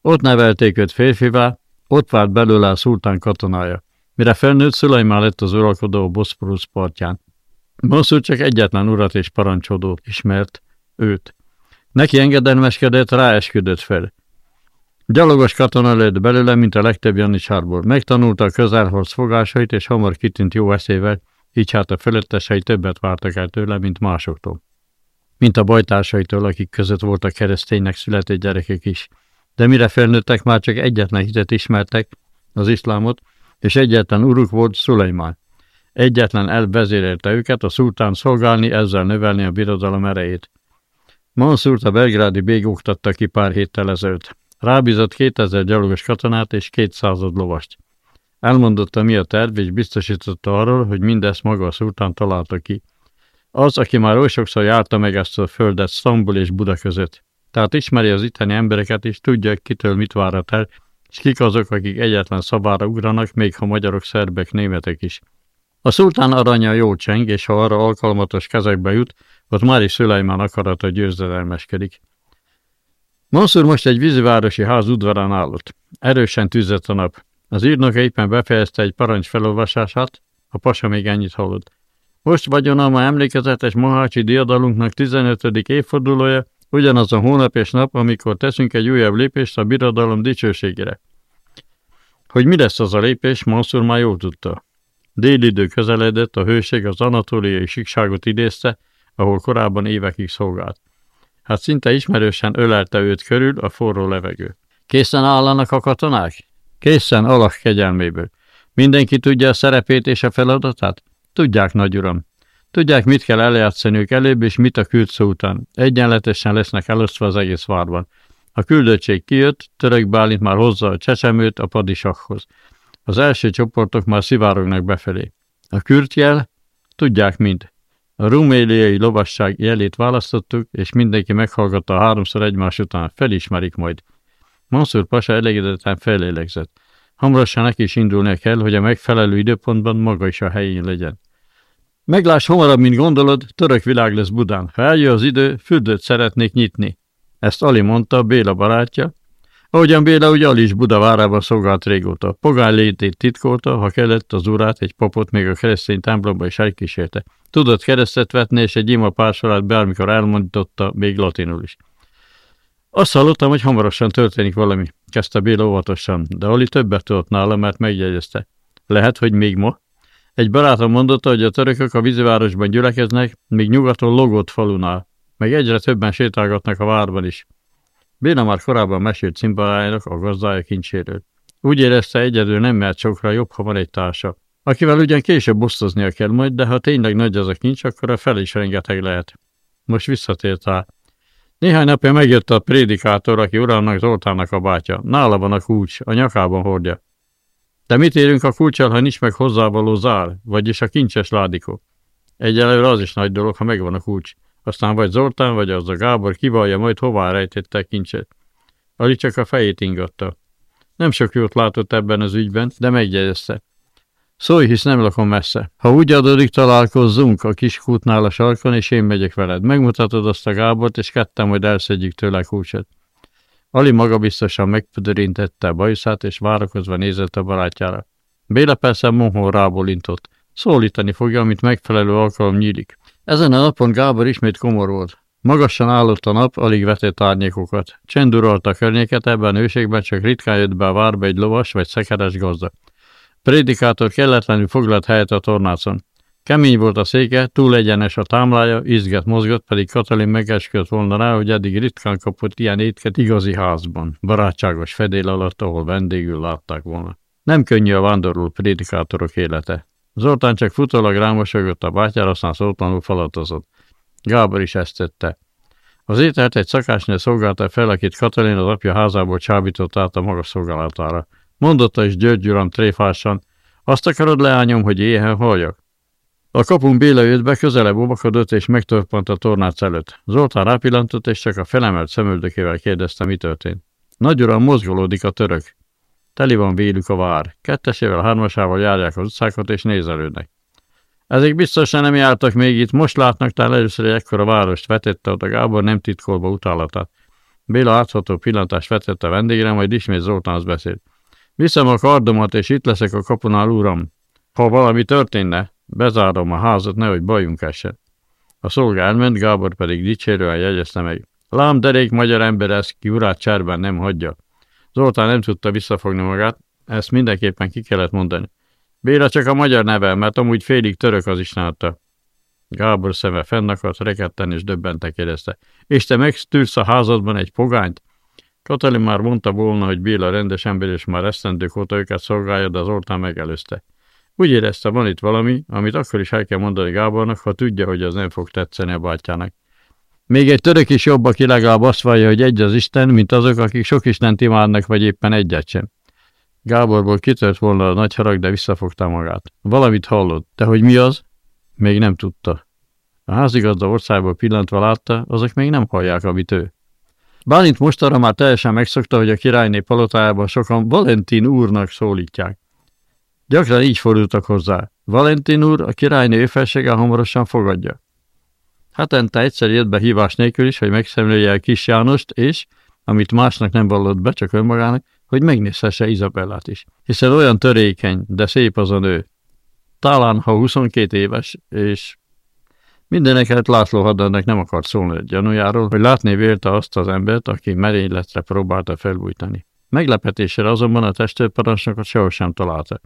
[SPEAKER 1] Ott nevelték őt férfivá, ott várt belőle a szultán katonája. Mire felnőtt, Szulajmán lett az uralkodó a Boszporusz partján. Mansur csak egyetlen urat és parancsodót ismert, őt. Neki engedelmeskedett, ráesküdött fel. Gyalogos katona lett belőle, mint a legtöbb janicsárból. Megtanulta a közelharc fogásait, és hamar kitűnt jó eszével, így hát a felettesei többet vártak el tőle, mint másoktól mint a bajtársaitól, akik között voltak kereszténynek született gyerekek is. De mire felnőttek, már csak egyetlen hitet ismertek, az iszlámot, és egyetlen uruk volt Szulajmán. Egyetlen elvezérelte őket, a szultán szolgálni, ezzel növelni a birodalom erejét. Mansurt a belgrádi bég oktatta ki pár héttel ezelőtt. Rábízott 2000 gyalogos katonát és 200 lovast. Elmondotta, mi a terv, és biztosította arról, hogy mindezt maga a szultán találta ki. Az, aki már oly sokszor járta meg ezt a földet Szambul és Buda között. Tehát ismeri az itteni embereket, és tudja, kitől mit várhat el, és kik azok, akik egyetlen szabára ugranak, még ha magyarok, szerbek, németek is. A szultán aranya jó cseng, és ha arra alkalmatos kezekbe jut, ott már is Szülejmán akarata győzedelmeskedik. Mansur most egy vízivárosi ház udvarán állott. Erősen tűzött a nap. Az írnok éppen befejezte egy parancs felolvasását, a pasa még ennyit hallott. Most vagyonalma emlékezetes Mohácsi diadalunknak 15. évfordulója, ugyanaz a hónap és nap, amikor teszünk egy újabb lépést a birodalom dicsőségére. Hogy mi lesz az a lépés, Mansur már jól tudta. Délidő közeledett, a hőség az anatóliai síkságot idézte, ahol korábban évekig szolgált. Hát szinte ismerősen ölelte őt körül a forró levegő. Készen állanak a katonák? Készen alak kegyelméből. Mindenki tudja a szerepét és a feladatát? Tudják, nagy uram. Tudják, mit kell eljátszaniuk előbb, és mit a küldszó után. Egyenletesen lesznek elosztva az egész várban. A küldöttség kijött, török Bálint már hozza a csecsemőt a padisakhoz. Az első csoportok már szivárognak befelé. A kürtjel? Tudják mind. A ruméliai lovasság jelét választottuk, és mindenki meghallgatta háromszor egymás után. Felismerik majd. Mansur Pasa elégedetten felélegzett. Hamarosan neki is indulnia kell, hogy a megfelelő időpontban maga is a helyén legyen. Meglás hamarabb, mint gondolod, török világ lesz Budán. Ha eljön az idő, fürdőt szeretnék nyitni. Ezt Ali mondta, Béla barátja. Ahogyan Béla ugye Ali is Buda várában szolgált régóta. Pogány létét titkolta, ha kellett az urát, egy papot még a keresztény templomba is elkísérte. Tudott keresztet vetni, és egy ima pársorát bármikor elmondította, még latinul is. Azt hallottam, hogy hamarosan történik valami, kezdte Béla óvatosan, de Ali többet tudott nála, mert megjegyezte. Lehet, hogy még ma? Egy barátom mondotta, hogy a törökök a vízivárosban gyülekeznek, míg nyugaton logott falunál, meg egyre többen sétálgatnak a várban is. Béla már korábban mesélt cimbalájának a gazdája kincséről. Úgy érezte egyedül nem mert sokra jobb, ha van egy társa. Akivel ugyan később osztoznia kell majd, de ha tényleg nagy az a kincs, akkor a fel is rengeteg lehet. Most visszatért rá. Néhány napja megjött a prédikátor, aki uramnak Zoltánnak a bátya. Nála van a kulcs, a nyakában hordja. De mit érünk a kulcsal, ha nincs meg hozzávaló zár, vagyis a kincses ládikó? Egyelőre az is nagy dolog, ha megvan a kulcs. Aztán vagy Zoltán, vagy az a Gábor kivallja majd, hová rejtette a kincset. Ali csak a fejét ingatta. Nem sok jót látott ebben az ügyben, de megjegyezte. Szólj, hisz nem lakom messze. Ha úgy adódik, találkozzunk a kis kútnál a sarkon, és én megyek veled. Megmutatod azt a Gábort, és ketten majd elszedjük tőle a kulcsot. Ali maga biztosan megpödörintette a bajuszát, és várakozva nézett a barátjára. Béla persze mohol rábólintott. Szólítani fogja, amit megfelelő alkalom nyílik. Ezen a napon Gábor ismét komor volt. Magasan állott a nap, alig vetett árnyékokat. Csend a környéket, ebben a őségben csak ritkán jött be a várba egy lovas vagy szekeres gazda. Prédikátor kelletlenül foglalt helyet a tornácon. Kemény volt a széke, túl egyenes a támlája, izget mozgott, pedig Katalin megesküdt volna rá, hogy eddig ritkán kapott ilyen étket igazi házban, barátságos fedél alatt, ahol vendégül látták volna. Nem könnyű a vándorló prédikátorok élete. Zoltán csak futólag rámosogott a bátyára, aztán szótlanul falatozott. Gábor is ezt tette. Az ételt egy szakásnő szolgálta fel, akit Katalin az apja házából csábított át a maga szolgálatára. Mondotta is György uram tréfásan, azt akarod leányom, hogy éhen halljak? A kapun Béla jött be, közelebb obakadott és megtorpant a tornác előtt. Zoltán rápillantott, és csak a felemelt szemöldökével kérdezte, mi történt. Nagy uram, mozgolódik a török. Teli van vélük a vár. Kettesével, hármasával járják az utcákat, és nézelődnek. Ezek biztosan nem jártak még itt, most látnak talán először egy ekkora várost, vetette ott a Gábor nem titkolva utálatát. Béla átható pillantást vetett a vendégre, majd ismét Zoltánhoz beszélt. Viszem a kardomat, és itt leszek a kapunál, uram. Ha valami történne, bezárom a házat, nehogy bajunk essen. A szolga elment, Gábor pedig dicsérően jegyezte meg. Lám derék magyar ember ezt ki urát cserben nem hagyja. Zoltán nem tudta visszafogni magát, ezt mindenképpen ki kellett mondani. Béla csak a magyar neve, mert amúgy félig török az isnálta. Gábor szeme fennakadt, rekedten és döbbente kérdezte. És te megstűrsz a házadban egy pogányt? Katalin már mondta volna, hogy Béla rendes ember, és már esztendők óta őket szolgálja, de az Zoltán megelőzte. Úgy érezte, van itt valami, amit akkor is el kell mondani Gábornak, ha tudja, hogy az nem fog tetszeni a bátyának. Még egy török is jobb, aki legalább azt vallja, hogy egy az Isten, mint azok, akik sok Istent imádnak, vagy éppen egyet sem. Gáborból kitört volna a nagy harag, de visszafogta magát. Valamit hallott, de hogy mi az? Még nem tudta. A házigazda országból pillantva látta, azok még nem hallják, amit ő. Bálint mostanra már teljesen megszokta, hogy a királyné palotájában sokan Valentin úrnak szólítják. Gyakran így fordultak hozzá. Valentin úr, a királynő felsége hamarosan fogadja. Hetente egyszer jött be hívás nélkül is, hogy megszemlője a kis Jánost, és, amit másnak nem vallott be, csak önmagának, hogy megnézhesse Izabellát is, hiszen olyan törékeny, de szép az a nő. Talán, ha 22 éves, és mindeneket László hadnagynak nem akart szólni egy gyanújáról, hogy látni vélte azt az embert, aki merényletre próbálta felbújtani. Meglepetésre azonban a testőrparancsnokot sehol sem találta.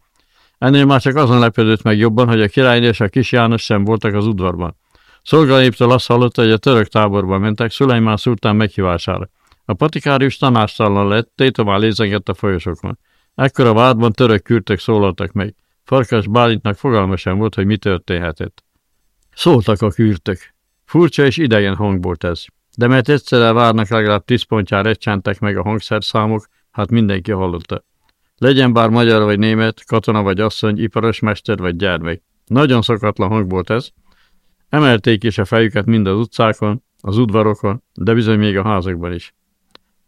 [SPEAKER 1] Ennél már csak azon lepődött meg jobban, hogy a királyné és a kis János sem voltak az udvarban. Szolgaléptől azt hallotta, hogy a török táborba mentek Szulajmán szultán meghívására. A patikárius tanástalan lett, tétomán lézengett a folyosokon. Ekkor a vádban török kürtök szólaltak meg. Farkas Bálintnak fogalma sem volt, hogy mi történhetett. Szóltak a kürtök. Furcsa és idegen hang volt ez. De mert egyszerre várnak legalább tíz pontjára recsentek meg a hangszerszámok, hát mindenki hallotta. Legyen bár magyar vagy német, katona vagy asszony, iparos mester vagy gyermek. Nagyon szokatlan hang volt ez. Emelték is a fejüket mind az utcákon, az udvarokon, de bizony még a házakban is.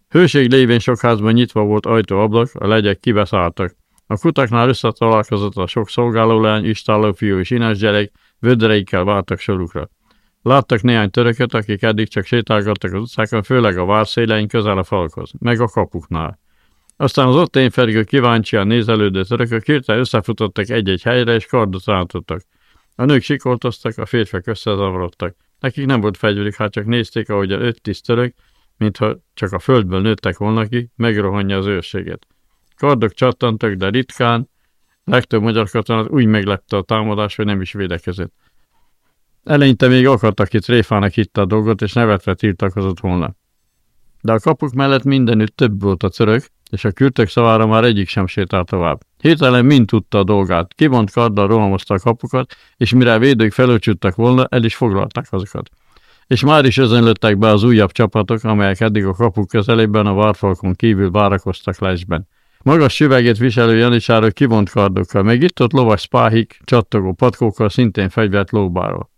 [SPEAKER 1] Hőség lévén sok házban nyitva volt ajtó-ablak, a legyek kibeszálltak. A kutaknál összetalálkozott a sok szolgálólány, fiú és ines gyerek, vödreikkel vártak sorukra. Láttak néhány töröket, akik eddig csak sétálgattak az utcákon, főleg a várszélein közel a falkhoz, meg a kapuknál. Aztán az ott fergő kíváncsian nézelődő törökök hirtelen összefutottak egy-egy helyre, és kardot rántottak. A nők sikoltoztak, a férfiak összezavarodtak. Nekik nem volt fegyverük, hát csak nézték, ahogy a öt-tíz török, mintha csak a földből nőttek volna ki, megrohanja az őrséget. Kardok csattantak, de ritkán, legtöbb magyar katonát úgy meglepte a támadás, hogy nem is védekezett. Eleinte még akadt, aki tréfának hitte a dolgot, és nevetve tiltakozott volna. De a kapuk mellett mindenütt több volt a cörök, és a kürtök szavára már egyik sem sétált tovább. Hirtelen mind tudta a dolgát, kivont karddal rohamozta a kapukat, és mire a védők felőcsüttek volna, el is foglalták azokat. És már is özönlöttek be az újabb csapatok, amelyek eddig a kapuk közelében a várfalkon kívül várakoztak lesben. Magas süveget viselő janicsárok kivont kardokkal, meg itt ott lovas spáhik, csattogó patkókkal, szintén fegyvert lóbáról.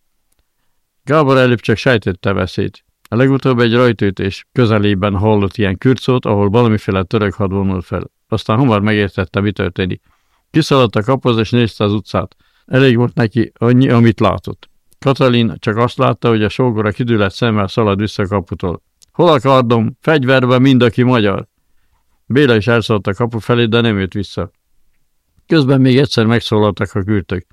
[SPEAKER 1] Gábor előbb csak sejtette veszélyt. A legutóbb egy rajtőtés közelében hallott ilyen kürcót, ahol valamiféle török had vonult fel. Aztán hamar megértette, mi történik. Kiszaladt a kaphoz és nézte az utcát. Elég volt neki annyi, amit látott. Katalin csak azt látta, hogy a sógora kidüllett szemmel szalad vissza kaputól. Hol a kardom? Fegyverbe mind, aki magyar. Béla is elszállt a kapu felé, de nem jött vissza. Közben még egyszer megszólaltak a kürtök.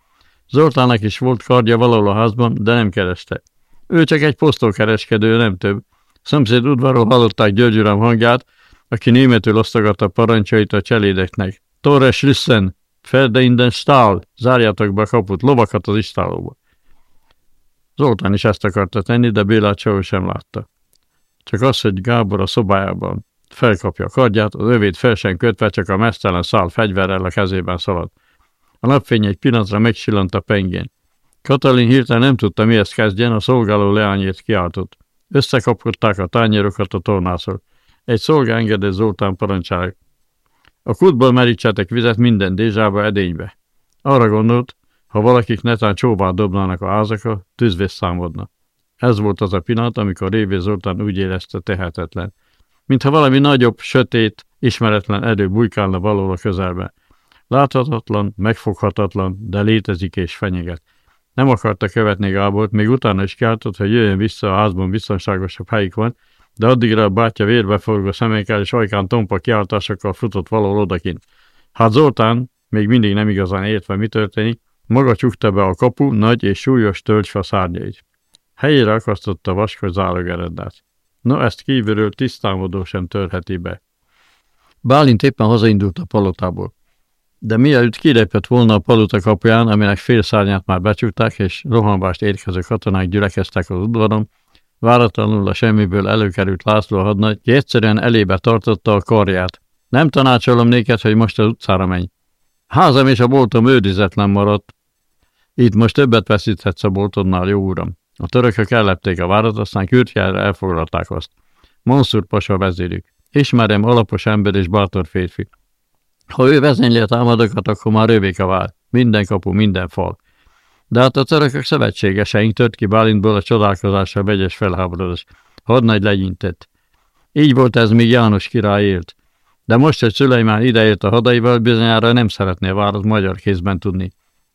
[SPEAKER 1] Zoltának is volt kardja valahol a házban, de nem kereste. Ő csak egy posztókereskedő, nem több. Szomszéd udvarról hallották György uram hangját, aki németül osztogatta parancsait a cselédeknek. Torres Lüssen, Ferde inden Stahl, zárjátok be a kaput, lovakat az istálóba. Zoltán is ezt akarta tenni, de Bélát sehol sem látta. Csak az, hogy Gábor a szobájában felkapja a kardját, az övét fel sem kötve, csak a mesztelen szál fegyverrel a kezében szalad. A napfény egy pillanatra megsillant a pengén. Katalin hirtelen nem tudta, mihez kezdjen, a szolgáló leányért kiáltott. Összekapkodták a tányérokat a tornászor. Egy szolgá engedett Zoltán parancsára. A kutból merítsetek vizet minden dézsába edénybe. Arra gondolt, ha valakik netán csóvát dobnának a házakra, tűzvész számodna. Ez volt az a pillanat, amikor Révé Zoltán úgy érezte tehetetlen. Mintha valami nagyobb, sötét, ismeretlen erő bujkálna valahol a közelben. Láthatatlan, megfoghatatlan, de létezik és fenyeget. Nem akarta követni Gábort, még utána is kiáltott, hogy jöjjön vissza a házban biztonságosabb helyik van, de addigra a bátyja vérbe forgó szemékkel és ajkán tompa kiáltásokkal futott valahol odakint. Hát Zoltán, még mindig nem igazán értve mi történik, maga csukta be a kapu nagy és súlyos tölcsfa szárnyait. Helyére akasztotta vaskos zálogeredát. No, ezt kívülről tisztámodó sem törheti be. Bálint éppen hazaindult a palotából. De mielőtt kilépett volna a palota kapuján, aminek fél szárnyát már becsukták, és rohanvást érkező katonák gyülekeztek az udvaron, váratlanul a semmiből előkerült László hadnagy, ki egyszerűen elébe tartotta a karját. Nem tanácsolom néked, hogy most az utcára menj. Házam és a boltom őrizetlen maradt. Itt most többet veszíthetsz a boltodnál, jó uram. A törökök ellepték a várat, aztán kürtjára elfoglalták azt. Monszur Pasa vezérük. Ismerem, alapos ember és bátor férfi. Ha ő vezényli a támadokat, akkor már övék a vár. Minden kapu, minden fal. De hát a törökök szövetségeseink tört ki Bálintból a csodálkozásra vegyes felháborodás. Hadnagy legyintett. Így volt ez, míg János király élt. De most, hogy Szülejmán ideért a hadaival, bizonyára nem szeretné a várat magyar kézben tudni.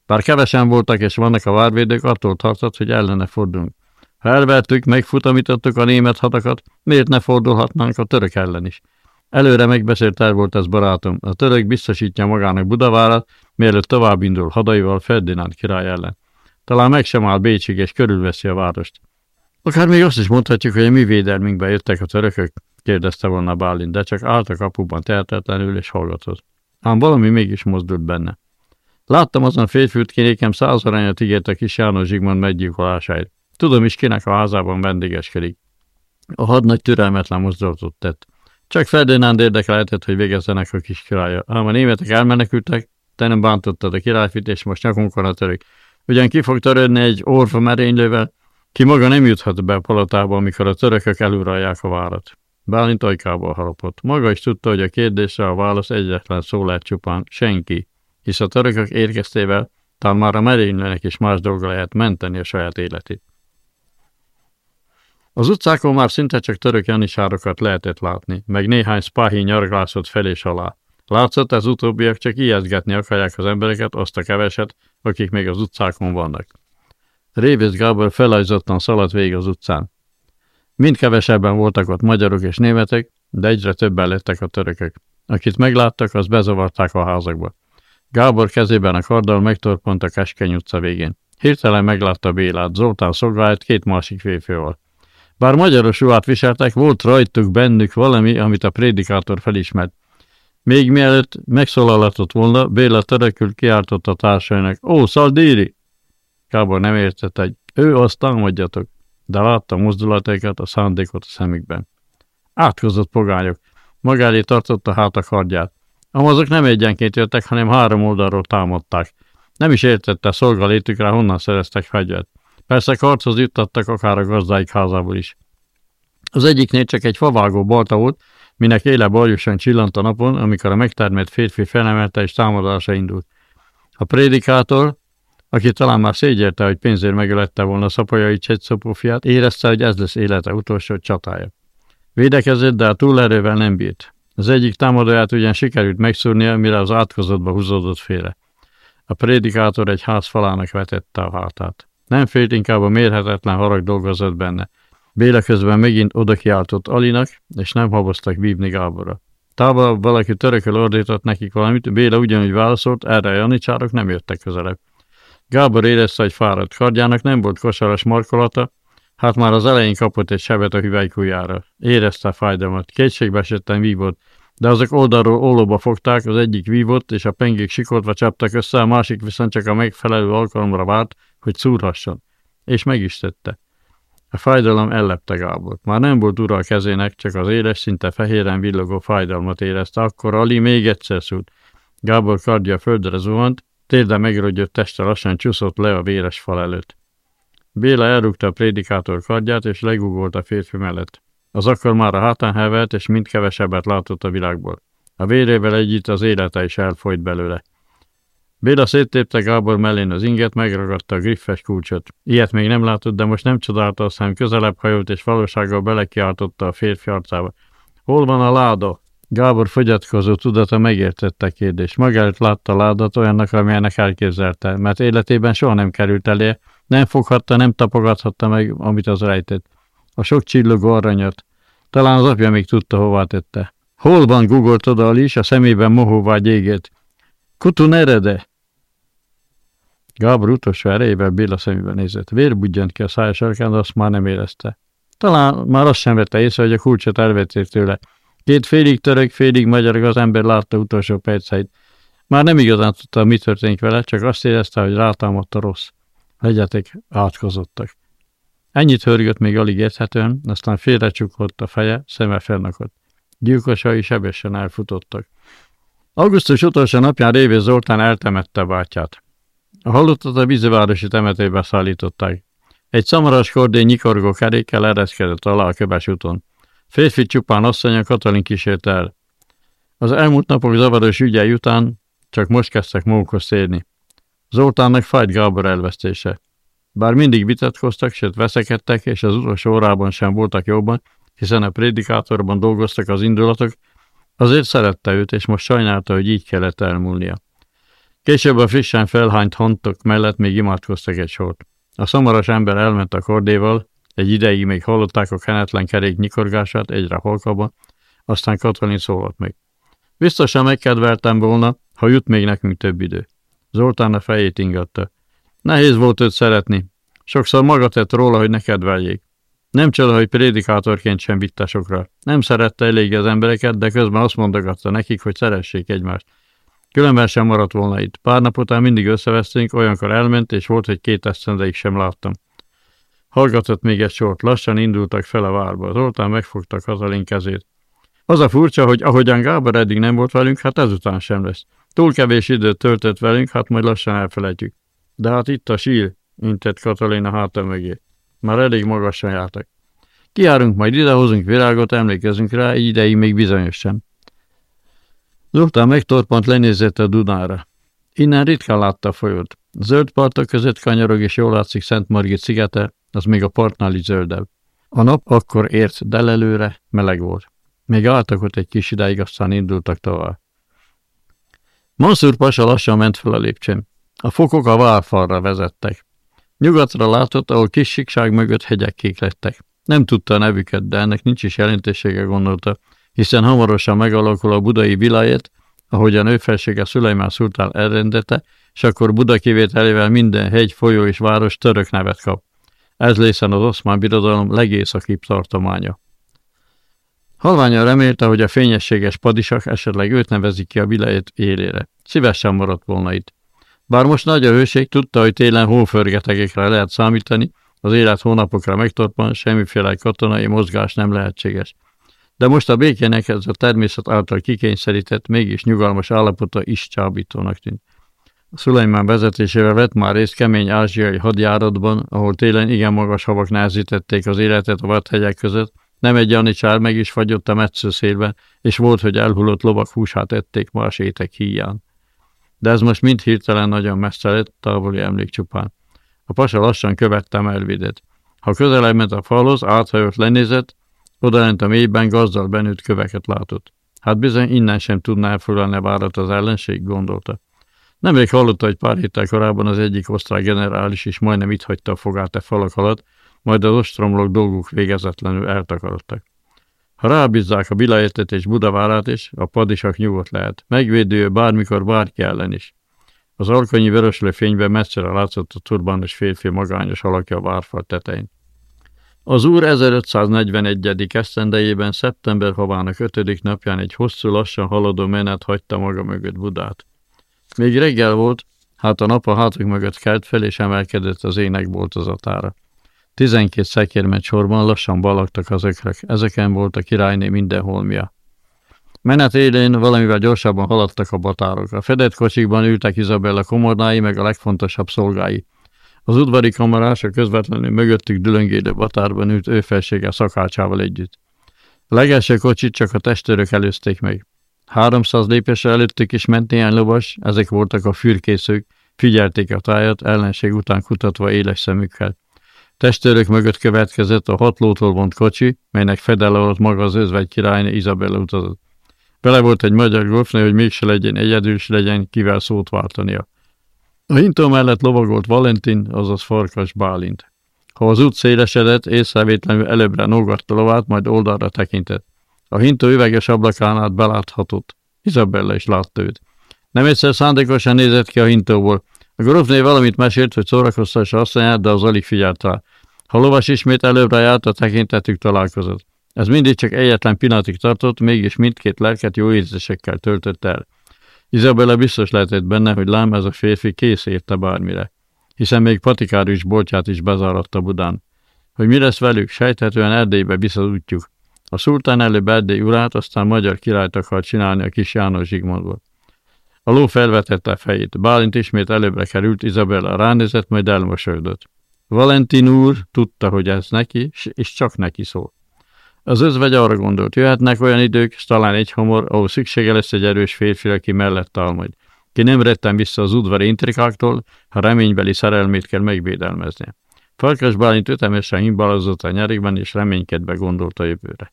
[SPEAKER 1] Bár kevesen voltak és vannak a várvédők, attól tartott, hogy ellene fordulunk. Ha elvertük, megfutamítottuk a német hadakat, miért ne fordulhatnánk a török ellen is? Előre megbeszélt el volt ez barátom, a török biztosítja magának Budavárat, mielőtt tovább indul hadaival Ferdinánd király ellen. Talán meg sem áll Bécsig és körülveszi a várost. Akár még azt is mondhatjuk, hogy a mi védelmünkbe jöttek a törökök, kérdezte volna Bálint, de csak állt a kapuban tehetetlenül és hallgatott. Ám valami mégis mozdult benne. Láttam azon férfiút, ki nékem száz aranyat ígért a kis János Zsigmond meggyilkolásáért. Tudom is, kinek a házában vendégeskedik. A hadnagy türelmetlen mozdulatot tett. Csak Ferdinánd érdekelhetett, hogy végezzenek a kis királya. Ám a németek elmenekültek, te nem bántottad a királyfit, és most nyakunkon a török. Ugyan ki fog törődni egy orva merénylővel, ki maga nem juthat be a palotába, amikor a törökök eluralják a várat. Bálint ajkából harapott. Maga is tudta, hogy a kérdésre a válasz egyetlen szó lehet csupán, senki, hisz a törökök érkeztével talán már a merénylőnek is más dolga lehet menteni a saját életét. Az utcákon már szinte csak török janisárokat lehetett látni, meg néhány spáhi nyarglászott fel és alá. Látszott, az utóbbiak csak ijeszgetni akarják az embereket, azt a keveset, akik még az utcákon vannak. Révész Gábor felajzottan szaladt végig az utcán. Mind kevesebben voltak ott magyarok és németek, de egyre többen lettek a törökök. Akit megláttak, az bezavarták a házakba. Gábor kezében a karddal megtorpont a Keskeny utca végén. Hirtelen meglátta Bélát, Zoltán szolgált két másik férfival. Bár magyaros ruhát viseltek, volt rajtuk bennük valami, amit a prédikátor felismert. Még mielőtt megszólalatott volna, Béla törökül kiáltott a társainak. Ó, Szaldíri! Gábor nem értette, hogy ő azt támadjatok, de látta mozdulataikat, a szándékot a szemükben. Átkozott pogányok. Magáé tartotta hát a kardját. Amazok nem egyenként jöttek, hanem három oldalról támadták. Nem is értette szolgalétükre, honnan szereztek fegyvert. Persze karchoz juttattak akár a gazdáik házából is. Az egyiknél csak egy favágó balta volt, minek éle baljusan csillant a napon, amikor a megtermett férfi felemelte és támadása indult. A prédikátor, aki talán már szégyelte, hogy pénzért megölette volna szapajai csetszopófiát, érezte, hogy ez lesz élete utolsó csatája. Védekezett, de a túlerővel nem bírt. Az egyik támadóját ugyan sikerült megszúrnia, mire az átkozottba húzódott félre. A prédikátor egy ház falának vetette a hátát. Nem félt, inkább a mérhetetlen harag dolgozott benne. Béla közben megint oda kiáltott Alinak, és nem haboztak bívni Gáborra. Távol valaki törököl ordított nekik valamit, Béla ugyanúgy válaszolt, erre a janicsárok nem jöttek közelebb. Gábor érezte, hogy fáradt kardjának nem volt kosaras markolata, hát már az elején kapott egy sebet a hüvelykújára. Érezte a fájdalmat, kétségbe esetten vívott, de azok oldalról ólóba fogták, az egyik vívott, és a pengék sikoltva csaptak össze, a másik viszont csak a megfelelő alkalomra várt, hogy szúrhasson. És meg is tette. A fájdalom ellepte Gábort. Már nem volt ura a kezének, csak az éles, szinte fehéren villogó fájdalmat érezte. Akkor Ali még egyszer szúrt. Gábor kardja földre zuhant, térde megrögyött teste lassan csúszott le a véres fal előtt. Béla elrúgta a prédikátor kardját, és legugolt a férfi mellett. Az akkor már a hátán hevert, és mind kevesebbet látott a világból. A vérével együtt az élete is elfolyt belőle. Béla széttépte Gábor mellén az inget, megragadta a griffes kulcsot. Ilyet még nem látott, de most nem csodálta, aztán közelebb hajolt, és valósággal belekiáltotta a férfi arcába. Hol van a láda? Gábor fogyatkozó tudata megértette kérdést. Magáért látta a ládat olyannak, amilyenek elképzelte, mert életében soha nem került elé, nem foghatta, nem tapogathatta meg, amit az rejtett. A sok csillogó aranyat. Talán az apja még tudta, hová tette. Hol van, gugolt oda is, a szemében mohóvá gyégét. Kutun erede! Gábor utolsó erejével Béla szemébe nézett. Vér budjant ki a szája sarkán, de azt már nem érezte. Talán már azt sem vette észre, hogy a kulcsot elvették tőle. Két félig török, félig magyar az ember látta utolsó perceit. Már nem igazán tudta, mi történik vele, csak azt érezte, hogy rátámadt a rossz. Legyetek átkozottak. Ennyit hörgött még alig érthetően, aztán félrecsukott a feje, szeme felnakott. Gyilkosai sebesen elfutottak. Augusztus utolsó napján Révé Zoltán eltemette bátyát. A halottat a vízivárosi temetébe szállították. Egy szamaras kordény nyikorgó kerékkel ereszkedett alá a köves úton. Férfi csupán asszonya Katalin kísért el. Az elmúlt napok zavaros ügyei után csak most kezdtek magukhoz szérni. Zoltánnak fájt Gábor elvesztése. Bár mindig vitatkoztak, sőt veszekedtek, és az utolsó órában sem voltak jobban, hiszen a prédikátorban dolgoztak az indulatok, azért szerette őt, és most sajnálta, hogy így kellett elmúlnia. Később a frissen felhányt hontok mellett még imádkoztak egy sort. A szomoros ember elment a kordéval, egy ideig még hallották a kenetlen kerék nyikorgását egyre halkabban, Aztán Katalin szólalt meg. Biztosan megkedveltem volna, ha jut még nekünk több idő. Zoltán a fejét ingatta. Nehéz volt őt szeretni. Sokszor maga tett róla, hogy ne kedveljék. Nem csoda, hogy prédikátorként sem vitte sokra. Nem szerette eléggé az embereket, de közben azt mondogatta nekik, hogy szeressék egymást. Különben sem maradt volna itt. Pár nap után mindig összevesztünk, olyankor elment, és volt, hogy két esztendeig sem láttam. Hallgatott még egy sort, lassan indultak fel a várba. Zoltán megfogta Katalin kezét. Az a furcsa, hogy ahogyan Gábor eddig nem volt velünk, hát ezután sem lesz. Túl kevés időt töltött velünk, hát majd lassan elfelejtjük. De hát itt a sír, intett Katalina háta mögé. Már elég magasan jártak. Kiárunk majd ide, hozunk virágot, emlékezünk rá, ideig még bizonyos sem. Zoltán megtorpant, lenézett a Dunára. Innen ritkán látta a folyót. Zöld partok között kanyarog és jól látszik Szent Margit szigete, az még a partnál is zöldebb. A nap akkor ért delelőre, meleg volt. Még álltak ott egy kis ideig, aztán indultak tovább. Mansur Pasa lassan ment fel a lépcsőn. A fokok a válfalra vezettek. Nyugatra látott, ahol kis sikság mögött hegyek kék lettek. Nem tudta a nevüket, de ennek nincs is jelentősége, gondolta, hiszen hamarosan megalakul a budai vilájet, ahogyan ő felsége Szulajmán Szultán elrendete, és akkor Buda kivételével minden hegy, folyó és város török nevet kap. Ez lészen az oszmán birodalom legészakibb tartománya. Halványan remélte, hogy a fényességes padisak esetleg őt nevezik ki a vilájet élére. Szívesen maradt volna itt. Bár most nagy a hőség, tudta, hogy télen hóförgetegekre lehet számítani, az élet hónapokra megtorpan, semmiféle katonai mozgás nem lehetséges. De most a békének ez a természet által kikényszerített, mégis nyugalmas állapota is csábítónak tűnt. Szulajmán vezetésével vett már részt kemény ázsiai hadjáratban, ahol télen igen magas havak nehezítették az életet a vadhegyek között, nem egy janicsár meg is fagyott a metszőszélben, és volt, hogy elhullott lovak húsát ették más étek híján. De ez most mind hirtelen nagyon messze lett, távoli emlék csupán. A pasa lassan követtem elvidet. Ha közelebb ment a falhoz, áthajolt lenézett, odalent a mélyben gazdal benőtt köveket látott. Hát bizony innen sem tudná elfoglalni a várat az ellenség, gondolta. Nemrég hallotta, hogy pár héttel korábban az egyik osztrák generális is majdnem itt hagyta a fogát a falak alatt, majd az ostromlók dolguk végezetlenül eltakarodtak. Ha rábízzák a Bilaértet és Budavárát is, a padisak nyugodt lehet. Megvédő bármikor bárki ellen is. Az alkonyi vöröslő fényben messzire látszott a turbános férfi magányos alakja a várfal tetején. Az úr 1541. esztendejében szeptember havának 5. napján egy hosszú, lassan haladó menet hagyta maga mögött Budát. Még reggel volt, hát a nap a hátuk mögött kelt fel, és emelkedett az ének boltozatára. Tizenkét szekérmet sorban lassan balagtak az ökrek, ezeken volt a királyné minden holmia. Menet élén valamivel gyorsabban haladtak a batárok. A fedett kocsikban ültek Izabella komornái, meg a legfontosabb szolgái. Az udvari kamarás a közvetlenül mögöttük dülöngélő batárban ült ő felsége szakácsával együtt. A legelső kocsit csak a testőrök előzték meg. Háromszáz lépésre előttük is ment néhány lovas, ezek voltak a fürkészők, figyelték a tájat, ellenség után kutatva éles szemükkel. Testőrök mögött következett a hat lótól vont kocsi, melynek fedele alatt maga az özvegy királyné Izabella utazott. Bele volt egy magyar golfnő, hogy mégse legyen egyedül, s legyen kivel szót váltania. A hintó mellett lovagolt Valentin, azaz Farkas Bálint. Ha az út szélesedett, észrevétlenül előbbre nógatta lovát, majd oldalra tekintett. A hintó üveges ablakán át beláthatott. Izabella is látta őt. Nem egyszer szándékosan nézett ki a hintóból. A grófné valamit mesélt, hogy szórakoztassa asszonyát, de az alig figyelt rá. Ha lovas ismét előbbre járt, a tekintetük találkozott. Ez mindig csak egyetlen pillanatig tartott, mégis mindkét lelket jó érzésekkel töltött el. Izabella biztos lehetett benne, hogy lám ez a férfi kész érte bármire, hiszen még patikárius boltját is bezáratta Budán. Hogy mi lesz velük, sejthetően Erdélybe vissza útjuk. A szultán előbb Erdély urát, aztán magyar királyt akar csinálni a kis János Zsigmondból. A ló felvetette a fejét. Bálint ismét előbbre került, Izabella ránézett, majd elmosolyodott. Valentin úr tudta, hogy ez neki, és csak neki szól. Az özvegy arra gondolt, jöhetnek olyan idők, és talán egy homor, ahol szüksége lesz egy erős férfi, aki mellett áll. Ki nem rettem vissza az udvari intrikáktól, ha reménybeli szerelmét kell megvédelmezni. Farkas Bálint ötemesen himbalazott a nyerékben, és reménykedve gondolt a jövőre.